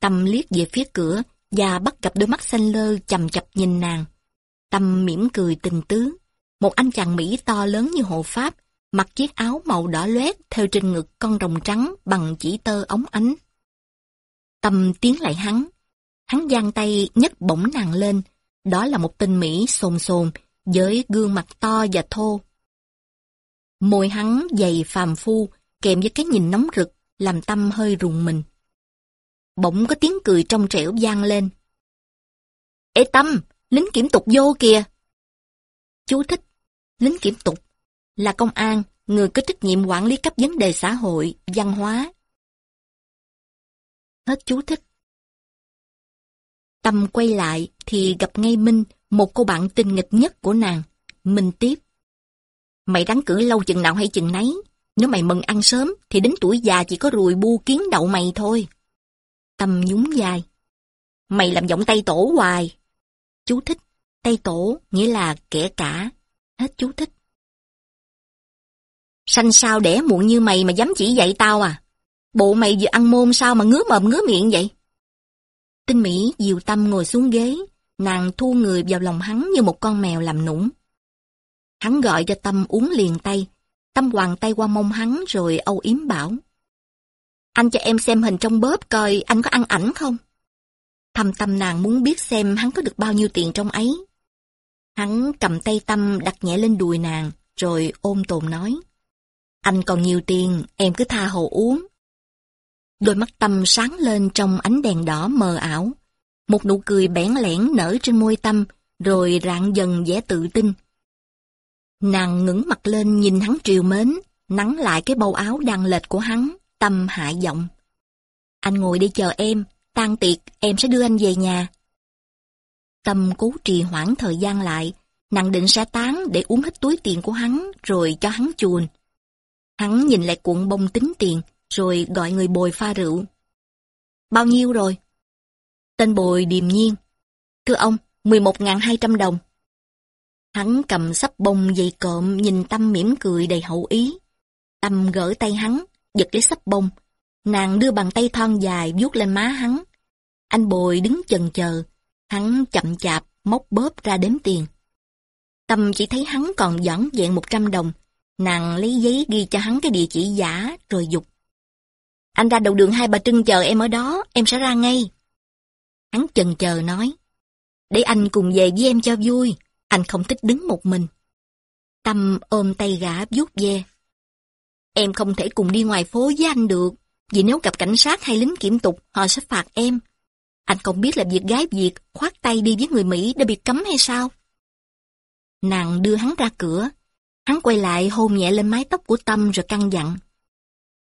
Tâm liếc về phía cửa và bắt gặp đôi mắt xanh lơ chầm chập nhìn nàng. Tâm mỉm cười tình tứ. Một anh chàng Mỹ to lớn như hộ Pháp, mặc chiếc áo màu đỏ loét theo trên ngực con rồng trắng bằng chỉ tơ ống ánh. Tâm tiến lại hắn. Hắn giang tay nhấc bổng nàng lên. Đó là một tên Mỹ sồn sồn, với gương mặt to và thô. Môi hắn dày phàm phu, kèm với cái nhìn nóng rực, làm tâm hơi rùng mình. Bỗng có tiếng cười trong trẻo vang lên. Ê Tâm, lính kiểm tục vô kìa. Chú thích, lính kiểm tục là công an, người có trách nhiệm quản lý cấp vấn đề xã hội, văn hóa. Hết chú thích. Tâm quay lại thì gặp ngay Minh, một cô bạn tinh nghịch nhất của nàng. Minh tiếp. Mày đắng cử lâu chừng nào hay chừng nấy. Nếu mày mừng ăn sớm, thì đến tuổi già chỉ có ruồi bu kiến đậu mày thôi. Tâm nhún dài. Mày làm giọng tay tổ hoài. Chú thích. Tay tổ nghĩa là kẻ cả. Hết chú thích. Sanh sao đẻ muộn như mày mà dám chỉ dạy tao à? Bộ mày vừa ăn môn sao mà ngứa mồm ngứa miệng vậy? Tinh Mỹ dìu tâm ngồi xuống ghế, nàng thu người vào lòng hắn như một con mèo làm nũng. Hắn gọi cho Tâm uống liền tay, Tâm hoàng tay qua mông hắn rồi âu yếm bảo. Anh cho em xem hình trong bóp coi anh có ăn ảnh không? Thầm tâm nàng muốn biết xem hắn có được bao nhiêu tiền trong ấy. Hắn cầm tay tâm đặt nhẹ lên đùi nàng, rồi ôm tồn nói. Anh còn nhiều tiền, em cứ tha hồ uống. Đôi mắt tâm sáng lên trong ánh đèn đỏ mờ ảo. Một nụ cười bẽn lẽn nở trên môi tâm, rồi rạng dần vẻ tự tin. Nàng ngẩng mặt lên nhìn hắn triều mến, nắng lại cái bầu áo đang lệch của hắn, tâm hạ giọng. Anh ngồi đi chờ em, tan tiệc em sẽ đưa anh về nhà. Tâm cố trì hoãn thời gian lại, nàng định sẽ tán để uống hết túi tiền của hắn rồi cho hắn chuồn. Hắn nhìn lại cuộn bông tính tiền, rồi gọi người bồi pha rượu. Bao nhiêu rồi? Tên bồi điềm nhiên. Thưa ông, 11.200 đồng. Hắn cầm sắp bông dày cộm nhìn Tâm mỉm cười đầy hậu ý. Tâm gỡ tay hắn, giật lấy sắp bông. Nàng đưa bàn tay thon dài vuốt lên má hắn. Anh bồi đứng chần chờ, hắn chậm chạp móc bóp ra đếm tiền. Tâm chỉ thấy hắn còn dõn dẹn 100 đồng. Nàng lấy giấy ghi cho hắn cái địa chỉ giả rồi dục. Anh ra đầu đường hai bà Trưng chờ em ở đó, em sẽ ra ngay. Hắn chần chờ nói. Để anh cùng về với em cho vui, anh không thích đứng một mình. Tâm ôm tay gã vuốt ve. Em không thể cùng đi ngoài phố với anh được, vì nếu gặp cảnh sát hay lính kiểm tục, họ sẽ phạt em. Anh không biết là việc gái Việt khoát tay đi với người Mỹ đã bị cấm hay sao? Nàng đưa hắn ra cửa. Hắn quay lại hôn nhẹ lên mái tóc của Tâm rồi căng dặn.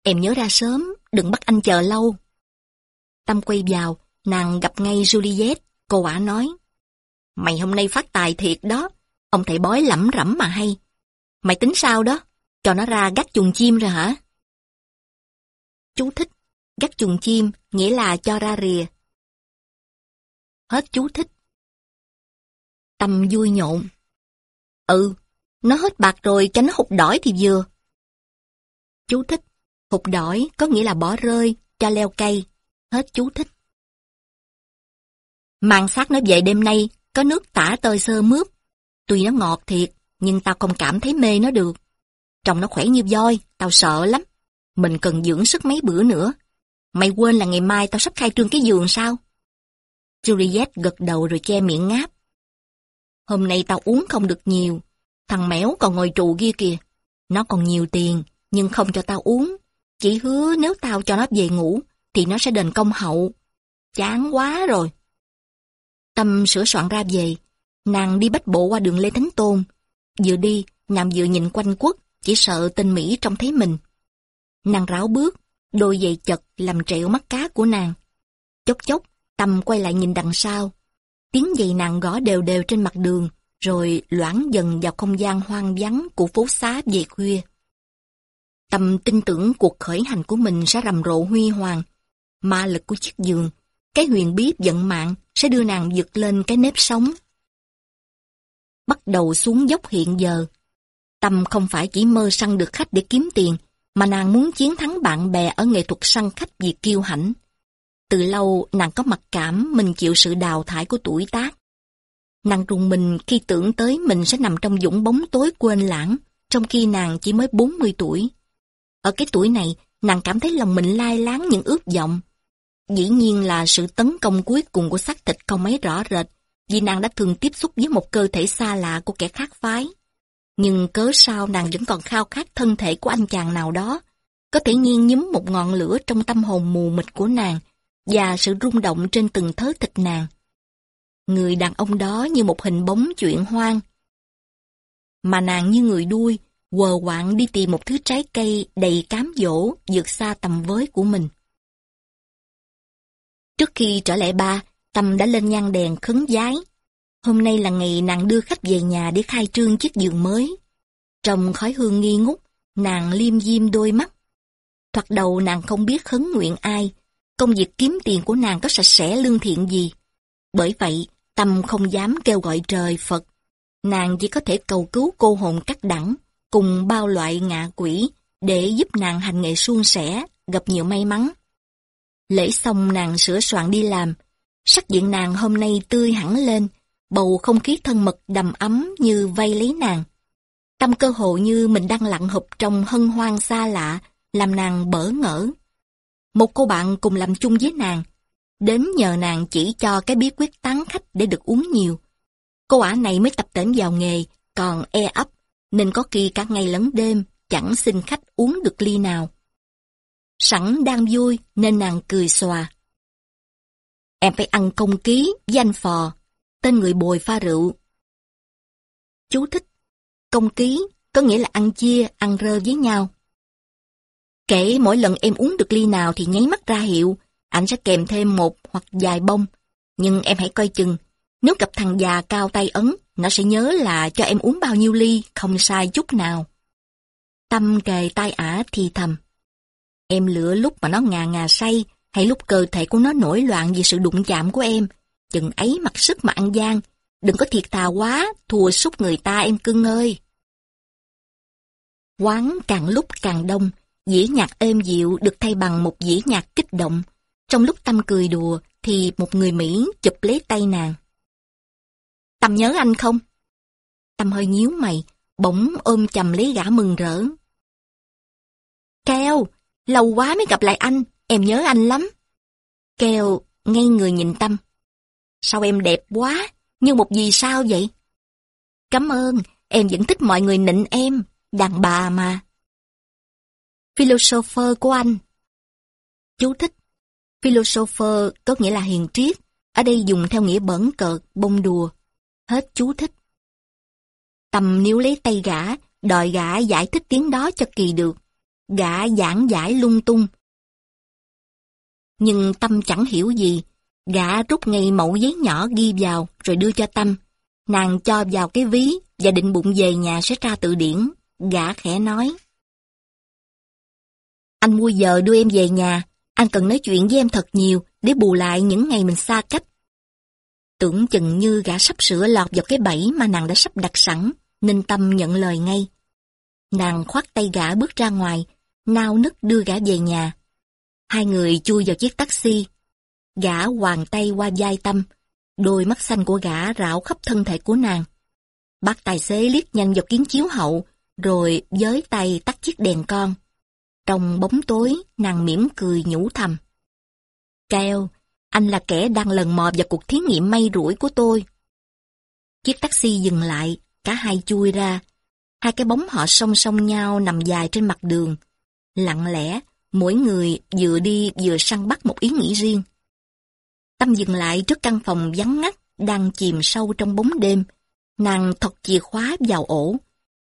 Em nhớ ra sớm, đừng bắt anh chờ lâu. Tâm quay vào, nàng gặp ngay Juliet, cô ả nói. Mày hôm nay phát tài thiệt đó, ông thầy bói lẩm rẩm mà hay. Mày tính sao đó? Cho nó ra gắt chuồng chim rồi hả? Chú thích, gắt chuồng chim nghĩa là cho ra rìa. Hết chú thích. Tâm vui nhộn. Ừ, nó hết bạc rồi cho nó hụt đỏi thì vừa. Chú thích, hụt đỏi có nghĩa là bỏ rơi, cho leo cây. Hết chú thích. Mang xác nó về đêm nay, có nước tả tơi sơ mướp. Tuy nó ngọt thiệt, nhưng tao không cảm thấy mê nó được. Trông nó khỏe như voi, tao sợ lắm. Mình cần dưỡng sức mấy bữa nữa. Mày quên là ngày mai tao sắp khai trương cái giường sao? Juliet gật đầu rồi che miệng ngáp. Hôm nay tao uống không được nhiều. Thằng mẻo còn ngồi trụ kia kìa. Nó còn nhiều tiền, nhưng không cho tao uống. Chỉ hứa nếu tao cho nó về ngủ, thì nó sẽ đền công hậu. Chán quá rồi. Tâm sửa soạn ra về. Nàng đi bách bộ qua đường Lê Thánh Tôn. Vừa đi, nàng vừa nhìn quanh quất, chỉ sợ tên Mỹ trông thấy mình. Nàng ráo bước, đôi giày chật làm trẹo mắt cá của nàng. Chốc chốc, Tâm quay lại nhìn đằng sau. Tiếng giày nàng gõ đều đều trên mặt đường, rồi loãng dần vào không gian hoang vắng của phố xá về khuya. Tâm tin tưởng cuộc khởi hành của mình sẽ rầm rộ huy hoàng. Ma lực của chiếc giường, cái huyền bí vận mạng sẽ đưa nàng vượt lên cái nếp sống. Bắt đầu xuống dốc hiện giờ. Tâm không phải chỉ mơ săn được khách để kiếm tiền, mà nàng muốn chiến thắng bạn bè ở nghệ thuật săn khách vì kiêu hãnh. Từ lâu nàng có mặc cảm mình chịu sự đào thải của tuổi tác. Nàng rùng mình khi tưởng tới mình sẽ nằm trong dũng bóng tối quên lãng, trong khi nàng chỉ mới 40 tuổi. Ở cái tuổi này, nàng cảm thấy lòng mình lai láng những ước vọng. Dĩ nhiên là sự tấn công cuối cùng của xác thịt không mấy rõ rệt, vì nàng đã thường tiếp xúc với một cơ thể xa lạ của kẻ khác phái. Nhưng cớ sao nàng vẫn còn khao khát thân thể của anh chàng nào đó, có thể nghiêng nhúm một ngọn lửa trong tâm hồn mù mịt của nàng, và sự rung động trên từng thớ thịt nàng. Người đàn ông đó như một hình bóng chuyện hoang. Mà nàng như người đuôi, quờ quạng đi tìm một thứ trái cây đầy cám dỗ vượt xa tầm với của mình. Trước khi trở lại ba, Tâm đã lên nhang đèn khấn giái. Hôm nay là ngày nàng đưa khách về nhà để khai trương chiếc giường mới. Trong khói hương nghi ngút, nàng liêm diêm đôi mắt. Thoạt đầu nàng không biết khấn nguyện ai, công việc kiếm tiền của nàng có sạch sẽ lương thiện gì. Bởi vậy, Tâm không dám kêu gọi trời Phật. Nàng chỉ có thể cầu cứu cô hồn cắt đẳng, cùng bao loại ngạ quỷ, để giúp nàng hành nghề suôn sẻ, gặp nhiều may mắn. Lễ xong nàng sửa soạn đi làm, sắc diện nàng hôm nay tươi hẳn lên, bầu không khí thân mật đầm ấm như vây lấy nàng. Tâm cơ hội như mình đang lặng hụp trong hân hoang xa lạ, làm nàng bỡ ngỡ. Một cô bạn cùng làm chung với nàng, đến nhờ nàng chỉ cho cái bí quyết tán khách để được uống nhiều. Cô ả này mới tập tễnh vào nghề, còn e ấp, nên có khi cả ngày lẫn đêm chẳng xin khách uống được ly nào. Sẵn đang vui nên nàng cười xòa. Em phải ăn công ký danh phò, tên người bồi pha rượu. Chú thích. Công ký có nghĩa là ăn chia, ăn rơ với nhau. Kể mỗi lần em uống được ly nào thì nháy mắt ra hiệu, anh sẽ kèm thêm một hoặc vài bông. Nhưng em hãy coi chừng, nếu gặp thằng già cao tay ấn, nó sẽ nhớ là cho em uống bao nhiêu ly, không sai chút nào. Tâm kề tai ả thì thầm. Em lựa lúc mà nó ngà ngà say, hay lúc cơ thể của nó nổi loạn vì sự đụng chạm của em. Chừng ấy mặc sức mà ăn gian, đừng có thiệt thà quá, thua xúc người ta em cưng ơi. Quán càng lúc càng đông, dĩa nhạc êm dịu được thay bằng một dĩa nhạc kích động. Trong lúc Tâm cười đùa, thì một người Mỹ chụp lấy tay nàng. Tâm nhớ anh không? Tâm hơi nhíu mày, bỗng ôm chầm lấy gã mừng rỡ. Keo, lâu quá mới gặp lại anh, em nhớ anh lắm. Keo ngay người nhìn Tâm. Sao em đẹp quá, như một gì sao vậy? Cảm ơn, em vẫn thích mọi người nịnh em, đàn bà mà. Philosopher của anh Chú thích Philosopher có nghĩa là hiền triết, ở đây dùng theo nghĩa bẩn cợt, bông đùa. Hết chú thích. Tầm níu lấy tay gã, đòi gã giải thích tiếng đó cho kỳ được. Gã giảng giải lung tung. Nhưng Tâm chẳng hiểu gì. Gã rút ngay mẫu giấy nhỏ ghi vào rồi đưa cho Tâm. Nàng cho vào cái ví và định bụng về nhà sẽ tra từ điển. Gã khẽ nói. Anh mua giờ đưa em về nhà. Anh cần nói chuyện với em thật nhiều để bù lại những ngày mình xa cách. Tưởng chừng như gã sắp sửa lọt vào cái bẫy mà nàng đã sắp đặt sẵn, nên Tâm nhận lời ngay. Nàng khoát tay gã bước ra ngoài, nao nức đưa gã về nhà. Hai người chui vào chiếc taxi. Gã hoàng tay qua vai Tâm, đôi mắt xanh của gã rảo khắp thân thể của nàng. Bác tài xế liếc nhanh vào kiến chiếu hậu, rồi với tay tắt chiếc đèn con. Trong bóng tối, nàng mỉm cười nhủ thầm. Keo, anh là kẻ đang lần mò vào cuộc thí nghiệm may rủi của tôi. Chiếc taxi dừng lại, cả hai chui ra. Hai cái bóng họ song song nhau nằm dài trên mặt đường. Lặng lẽ, mỗi người vừa đi vừa săn bắt một ý nghĩ riêng. Tâm dừng lại trước căn phòng vắng ngắt, đang chìm sâu trong bóng đêm. Nàng thọc chìa khóa vào ổ.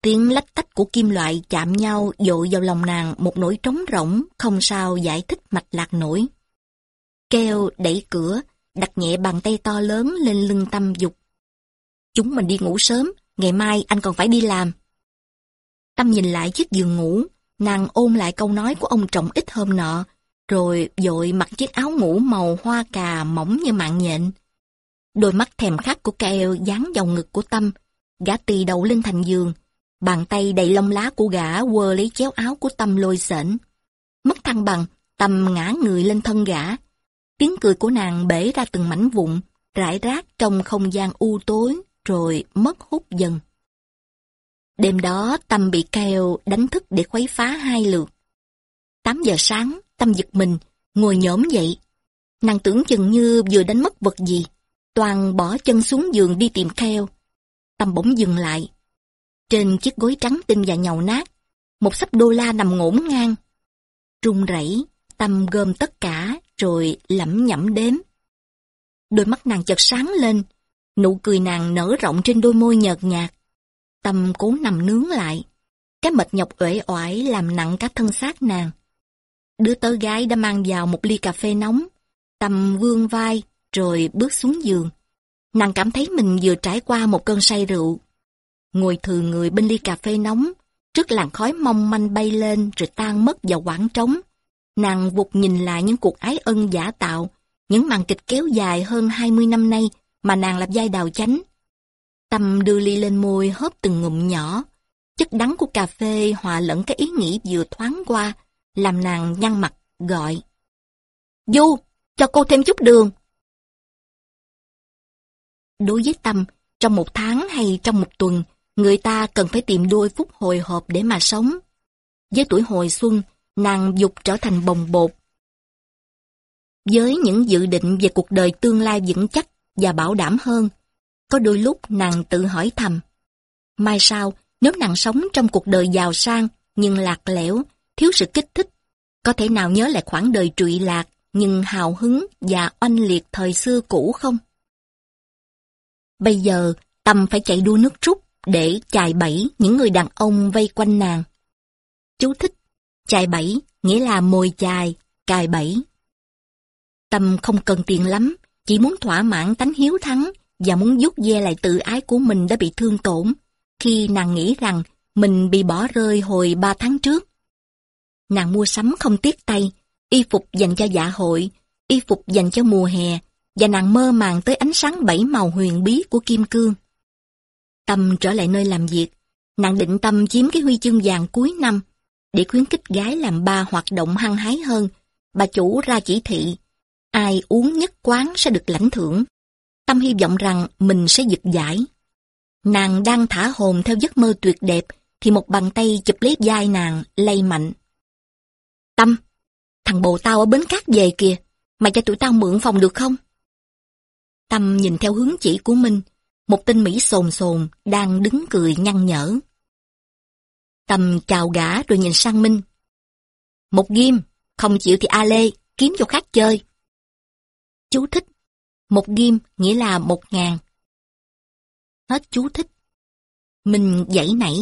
Tiếng lách tách của kim loại chạm nhau dội vào lòng nàng một nỗi trống rỗng, không sao giải thích mạch lạc nổi. Keo đẩy cửa, đặt nhẹ bàn tay to lớn lên lưng tâm dục. Chúng mình đi ngủ sớm, ngày mai anh còn phải đi làm. Tâm nhìn lại chiếc giường ngủ, nàng ôm lại câu nói của ông trọng ít hôm nọ, rồi dội mặc chiếc áo ngủ màu hoa cà mỏng như mạng nhện. Đôi mắt thèm khát của Kael dán vào ngực của Tâm, gã tì đầu lên thành giường, bàn tay đầy lông lá của gã quơ lấy chéo áo của Tâm lôi sển. Mất thăng bằng, Tâm ngã người lên thân gã, Tiếng cười của nàng bể ra từng mảnh vụn, rải rác trong không gian u tối, rồi mất hút dần. Đêm đó, Tâm bị kêu đánh thức để khuấy phá hai lượt. 8 giờ sáng, Tâm giật mình, ngồi nhổm dậy. Nàng tưởng chừng như vừa đánh mất vật gì. Toàn bỏ chân xuống giường đi tìm keo. Tâm bỗng dừng lại. Trên chiếc gối trắng tinh và nhầu nát, một sắp đô la nằm ngổn ngang. Run rẩy, Tâm gom tất cả rồi lẩm nhẩm đếm. Đôi mắt nàng chợt sáng lên, nụ cười nàng nở rộng trên đôi môi nhợt nhạt. Tâm cố nằm nướng lại, cái mệt nhọc uể oải làm nặng cả thân xác nàng. Đứa tớ gái đã mang vào một ly cà phê nóng, Tâm vương vai, rồi bước xuống giường. Nàng cảm thấy mình vừa trải qua một cơn say rượu. Ngồi thừa người bên ly cà phê nóng, trước làn khói mong manh bay lên rồi tan mất vào quảng trống. Nàng vụt nhìn lại những cuộc ái ân giả tạo, những màn kịch kéo dài hơn 20 năm nay mà nàng làm vai đào chánh. Tâm đưa ly lên môi hớp từng ngụm nhỏ. Chất đắng của cà phê hòa lẫn cái ý nghĩ vừa thoáng qua, làm nàng nhăn mặt, gọi. Du, cho cô thêm chút đường. Đối với Tâm, trong một tháng hay trong một tuần, người ta cần phải tìm đôi phút hồi hộp để mà sống. Với tuổi hồi xuân, nàng dục trở thành bồng bột. Với những dự định về cuộc đời tương lai vững chắc và bảo đảm hơn, có đôi lúc nàng tự hỏi thầm. Mai sau, nếu nàng sống trong cuộc đời giàu sang, nhưng lạc lẽo, thiếu sự kích thích, có thể nào nhớ lại khoảng đời trụy lạc, nhưng hào hứng và oanh liệt thời xưa cũ không? Bây giờ, Tâm phải chạy đua nước rút để chài bẫy những người đàn ông vây quanh nàng. Chú thích, chài bẫy nghĩa là mồi chài, cài bẫy. Tâm không cần tiền lắm, chỉ muốn thỏa mãn tánh hiếu thắng và muốn giúp ve lại tự ái của mình đã bị thương tổn, khi nàng nghĩ rằng mình bị bỏ rơi hồi ba tháng trước. Nàng mua sắm không tiếc tay, y phục dành cho dạ hội, y phục dành cho mùa hè, và nàng mơ màng tới ánh sáng bảy màu huyền bí của kim cương. Tâm trở lại nơi làm việc, nàng định tâm chiếm cái huy chương vàng cuối năm, để khuyến khích gái làm ba hoạt động hăng hái hơn. Bà chủ ra chỉ thị, ai uống nhất quán sẽ được lãnh thưởng. Tâm hy vọng rằng mình sẽ giật giải. Nàng đang thả hồn theo giấc mơ tuyệt đẹp, thì một bàn tay chụp lấy vai nàng, lay mạnh. Tâm, thằng bồ tao ở bến cát về kìa, mày cho tụi tao mượn phòng được không? Tâm nhìn theo hướng chỉ của mình, một tên Mỹ sồn sồn đang đứng cười nhăn nhở. Tâm chào gã rồi nhìn sang Minh. Một ghim, không chịu thì A Lê, kiếm cho khác chơi. Chú thích. Một ghim nghĩa là một ngàn. Hết chú thích. Mình dãy nảy.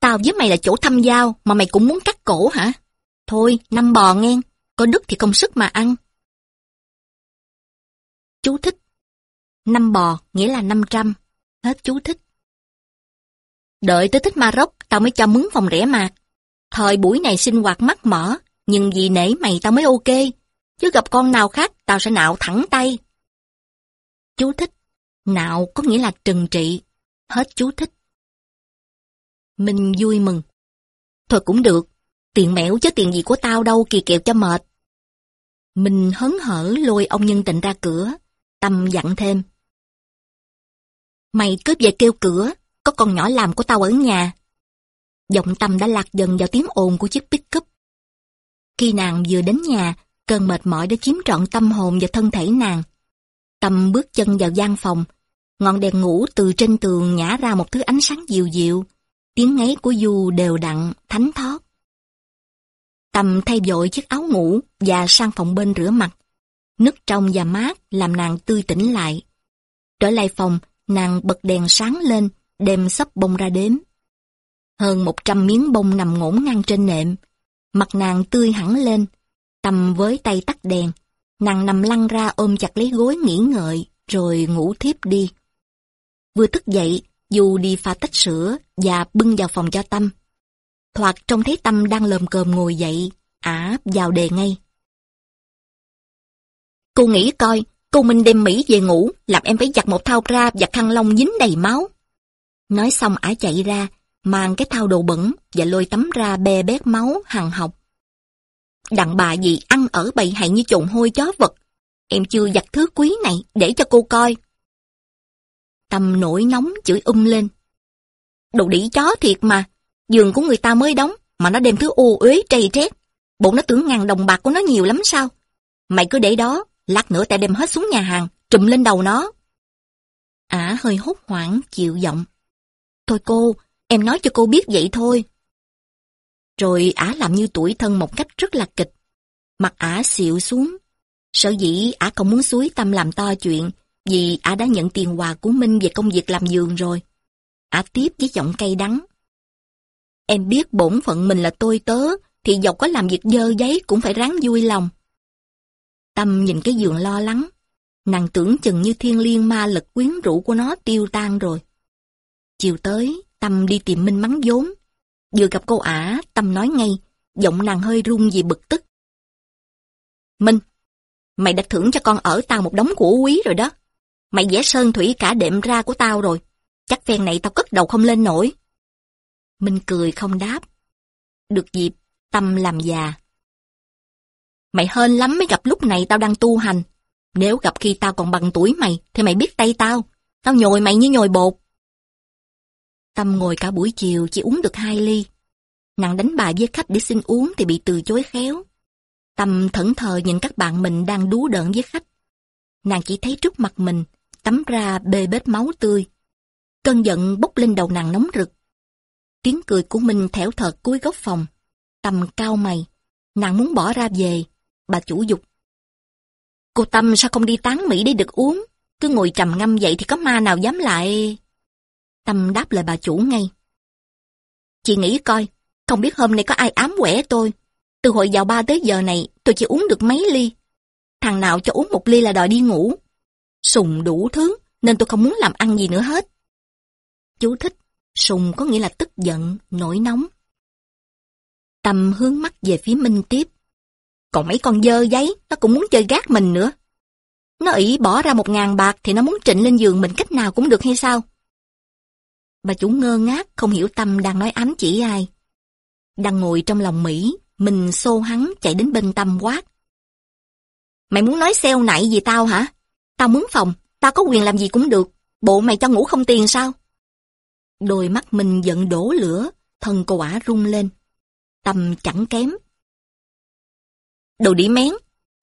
Tao với mày là chỗ thăm giao mà mày cũng muốn cắt cổ hả? Thôi, năm bò nghe, có đức thì công sức mà ăn. Chú thích. Năm bò nghĩa là 500. Hết chú thích. Đợi tới thích Maroc, tao mới cho mướn phòng rẻ mạt. Thời buổi này sinh hoạt mắc mỏ, nhưng vì nể mày tao mới ok. Chứ gặp con nào khác, tao sẽ nạo thẳng tay. Chú thích. Nạo có nghĩa là trừng trị. Hết chú thích. Mình vui mừng. Thôi cũng được. Tiền mẻo chứ tiền gì của tao đâu kỳ kẹo cho mệt. Mình hấn hở lôi ông nhân tình ra cửa. Tâm dặn thêm. Mày cướp về kêu cửa, có con nhỏ làm của tao ở nhà. Giọng Tâm đã lạc dần vào tiếng ồn của chiếc pick-up. Khi nàng vừa đến nhà, cơn mệt mỏi đã chiếm trọn tâm hồn và thân thể nàng. Tâm bước chân vào gian phòng, ngọn đèn ngủ từ trên tường nhả ra một thứ ánh sáng dịu dịu, tiếng ngáy của Du đều đặn, thánh thót. Tâm thay vội chiếc áo ngủ và sang phòng bên rửa mặt. Nước trong và mát làm nàng tươi tỉnh lại. Trở lại phòng, nàng bật đèn sáng lên, đem sắp bông ra đếm. Hơn một trăm miếng bông nằm ngổn ngang trên nệm. Mặt nàng tươi hẳn lên. Tầm với tay tắt đèn. Nàng nằm lăn ra ôm chặt lấy gối nghỉ ngợi, rồi ngủ thiếp đi. Vừa thức dậy, dù đi pha tách sữa và bưng vào phòng cho Tâm. Thoạt trông thấy Tâm đang lồm cồm ngồi dậy, ả vào đề ngay. Cô nghĩ coi, cô Minh đem Mỹ về ngủ, làm em phải giặt một thao ra và khăn lông dính đầy máu. Nói xong ả chạy ra, mang cái thao đồ bẩn và lôi tấm ra bê bét máu hằng học. Đặng bà gì ăn ở bầy hại như trộn hôi chó vật. Em chưa giặt thứ quý này để cho cô coi. Tâm nổi nóng chửi um lên. Đồ đĩ chó thiệt mà, giường của người ta mới đóng mà nó đem thứ ô uế trầy trét. Bộ nó tưởng ngàn đồng bạc của nó nhiều lắm sao? Mày cứ để đó, lát nữa ta đem hết xuống nhà hàng, trùm lên đầu nó. Ả hơi hốt hoảng, chịu giọng. Thôi cô, em nói cho cô biết vậy thôi. Rồi ả làm như tuổi thân một cách rất là kịch. Mặt ả xịu xuống. Sở dĩ ả không muốn suối tâm làm to chuyện, vì ả đã nhận tiền quà của Minh về công việc làm giường rồi. Ả tiếp với giọng cay đắng. Em biết bổn phận mình là tôi tớ, thì dọc có làm việc dơ giấy cũng phải ráng vui lòng. Tâm nhìn cái giường lo lắng. Nàng tưởng chừng như thiên liên ma lực quyến rũ của nó tiêu tan rồi. Chiều tới, Tâm đi tìm Minh mắng vốn. Vừa gặp cô ả, Tâm nói ngay, giọng nàng hơi run vì bực tức. Minh, mày đã thưởng cho con ở tao một đống của quý rồi đó. Mày vẽ sơn thủy cả đệm ra của tao rồi. Chắc phen này tao cất đầu không lên nổi. Minh cười không đáp. Được dịp, Tâm làm già. Mày hên lắm mới gặp lúc này tao đang tu hành. Nếu gặp khi tao còn bằng tuổi mày, thì mày biết tay tao. Tao nhồi mày như nhồi bột. Tâm ngồi cả buổi chiều chỉ uống được hai ly. Nàng đánh bài với khách để xin uống thì bị từ chối khéo. Tâm thẫn thờ nhìn các bạn mình đang đú đợn với khách. Nàng chỉ thấy trước mặt mình, tắm ra bê bết máu tươi. Cơn giận bốc lên đầu nàng nóng rực. Tiếng cười của mình thẻo thợt cuối góc phòng. Tâm cao mày, nàng muốn bỏ ra về. Bà chủ dục. Cô Tâm sao không đi tán Mỹ để được uống? Cứ ngồi trầm ngâm vậy thì có ma nào dám lại... Tâm đáp lời bà chủ ngay. Chị nghĩ coi, không biết hôm nay có ai ám quẻ tôi. Từ hồi vào ba tới giờ này, tôi chỉ uống được mấy ly. Thằng nào cho uống một ly là đòi đi ngủ. Sùng đủ thứ, nên tôi không muốn làm ăn gì nữa hết. Chú thích, sùng có nghĩa là tức giận, nổi nóng. Tâm hướng mắt về phía Minh tiếp. Còn mấy con dơ giấy, nó cũng muốn chơi gác mình nữa. Nó ỷ bỏ ra một ngàn bạc thì nó muốn trịnh lên giường mình cách nào cũng được hay sao? Bà chủ ngơ ngác không hiểu Tâm đang nói ám chỉ ai. Đang ngồi trong lòng Mỹ, mình xô hắn chạy đến bên Tâm quát. Mày muốn nói xeo nại gì tao hả? Tao mướn phòng, tao có quyền làm gì cũng được. Bộ mày cho ngủ không tiền sao? Đôi mắt mình giận đổ lửa, thân cô ả rung lên. Tâm chẳng kém. Đồ đĩ mén,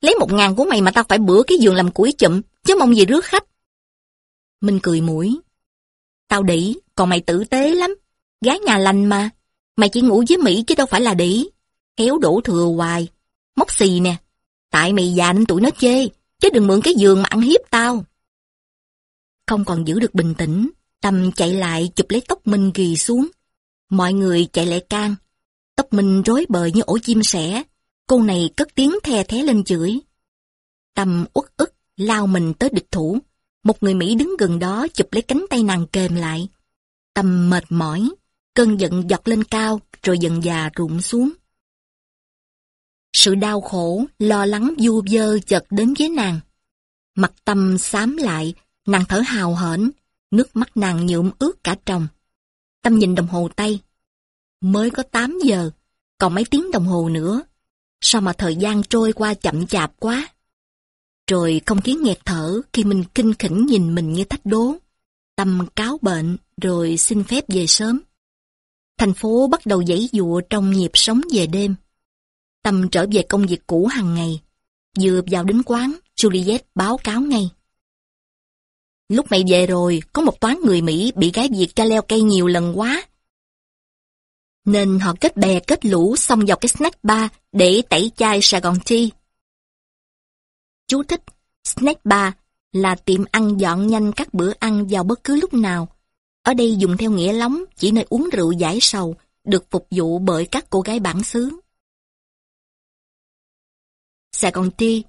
lấy một ngàn của mày mà tao phải bữa cái giường làm củi chụm, chứ mong gì rước khách. Minh cười mũi. Tao đĩ, còn mày tử tế lắm. Gái nhà lành mà. Mày chỉ ngủ với Mỹ chứ đâu phải là đĩ. Khéo đổ thừa hoài. Móc xì nè. Tại mày già nên tụi nó chê. Chứ đừng mượn cái giường mà ăn hiếp tao. Không còn giữ được bình tĩnh. Tâm chạy lại chụp lấy tóc Minh ghi xuống. Mọi người chạy lại can. Tóc Minh rối bời như ổ chim sẻ. Cô này cất tiếng the thế lên chửi. Tâm uất ức lao mình tới địch thủ. Một người Mỹ đứng gần đó chụp lấy cánh tay nàng kềm lại. Tâm mệt mỏi, cơn giận giọt lên cao rồi dần già rụng xuống. Sự đau khổ, lo lắng du dơ chợt đến với nàng. Mặt tâm xám lại, nàng thở hào hển, nước mắt nàng nhuộm ướt cả tròng. Tâm nhìn đồng hồ tay. Mới có 8 giờ, còn mấy tiếng đồng hồ nữa. Sao mà thời gian trôi qua chậm chạp quá. Rồi không khí nghẹt thở khi mình kinh khỉnh nhìn mình như thách đố. Tâm cáo bệnh rồi xin phép về sớm. Thành phố bắt đầu dãy dụa trong nhịp sống về đêm. Tâm trở về công việc cũ hàng ngày. Vừa vào đến quán, Juliet báo cáo ngay. Lúc mày về rồi, có một toán người Mỹ bị gái Việt cho leo cây nhiều lần quá. Nên họ kết bè kết lũ xong vào cái snack bar để tẩy chai Sài Gòn Tea. Chú thích, snack bar là tiệm ăn dọn nhanh các bữa ăn vào bất cứ lúc nào. Ở đây dùng theo nghĩa lóng, chỉ nơi uống rượu giải sầu, được phục vụ bởi các cô gái bản xứ. Sài Gòn Tea,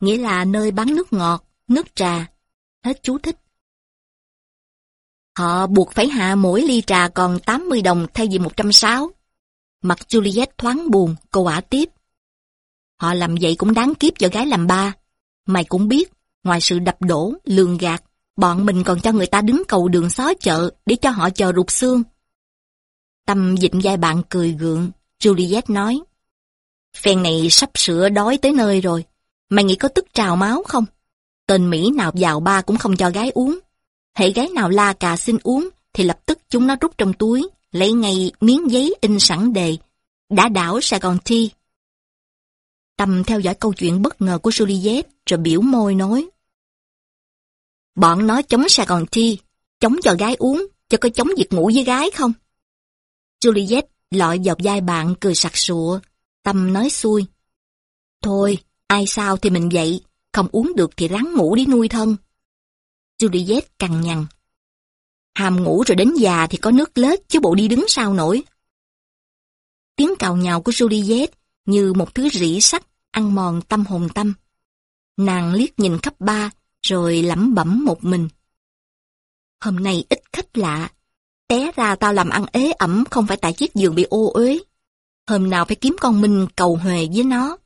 nghĩa là nơi bán nước ngọt, nước trà. Hết chú thích. Họ buộc phải hạ mỗi ly trà còn 80 đồng thay vì 160. Mặt Juliet thoáng buồn, cô ả tiếp. Họ làm vậy cũng đáng kiếp cho gái làm ba. Mày cũng biết, ngoài sự đập đổ, lường gạt, bọn mình còn cho người ta đứng cầu đường xó chợ để cho họ chờ rụt xương. Tâm dịnh vai bạn cười gượng, Juliet nói. Phen này sắp sửa đói tới nơi rồi, mày nghĩ có tức trào máu không? Tên Mỹ nào vào ba cũng không cho gái uống. Hệ gái nào la cà xin uống thì lập tức chúng nó rút trong túi, lấy ngay miếng giấy in sẵn đề. Đã đảo Sài Gòn Tea. Tâm theo dõi câu chuyện bất ngờ của Juliet rồi biểu môi nói. Bọn nó chống Sài Gòn Tea, chống cho gái uống, cho có chống việc ngủ với gái không? Juliet lọi vào vai bạn cười sặc sụa, Tâm nói xuôi. Thôi, ai sao thì mình vậy, không uống được thì ráng ngủ đi nuôi thân. Juliet cằn nhằn. Hàm ngủ rồi đến già thì có nước lết chứ bộ đi đứng sao nổi. Tiếng cào nhào của Juliet như một thứ rỉ sắt ăn mòn tâm hồn tâm. Nàng liếc nhìn khắp ba rồi lẩm bẩm một mình. Hôm nay ít khách lạ, té ra tao làm ăn ế ẩm không phải tại chiếc giường bị ô uế. Hôm nào phải kiếm con Minh cầu huề với nó.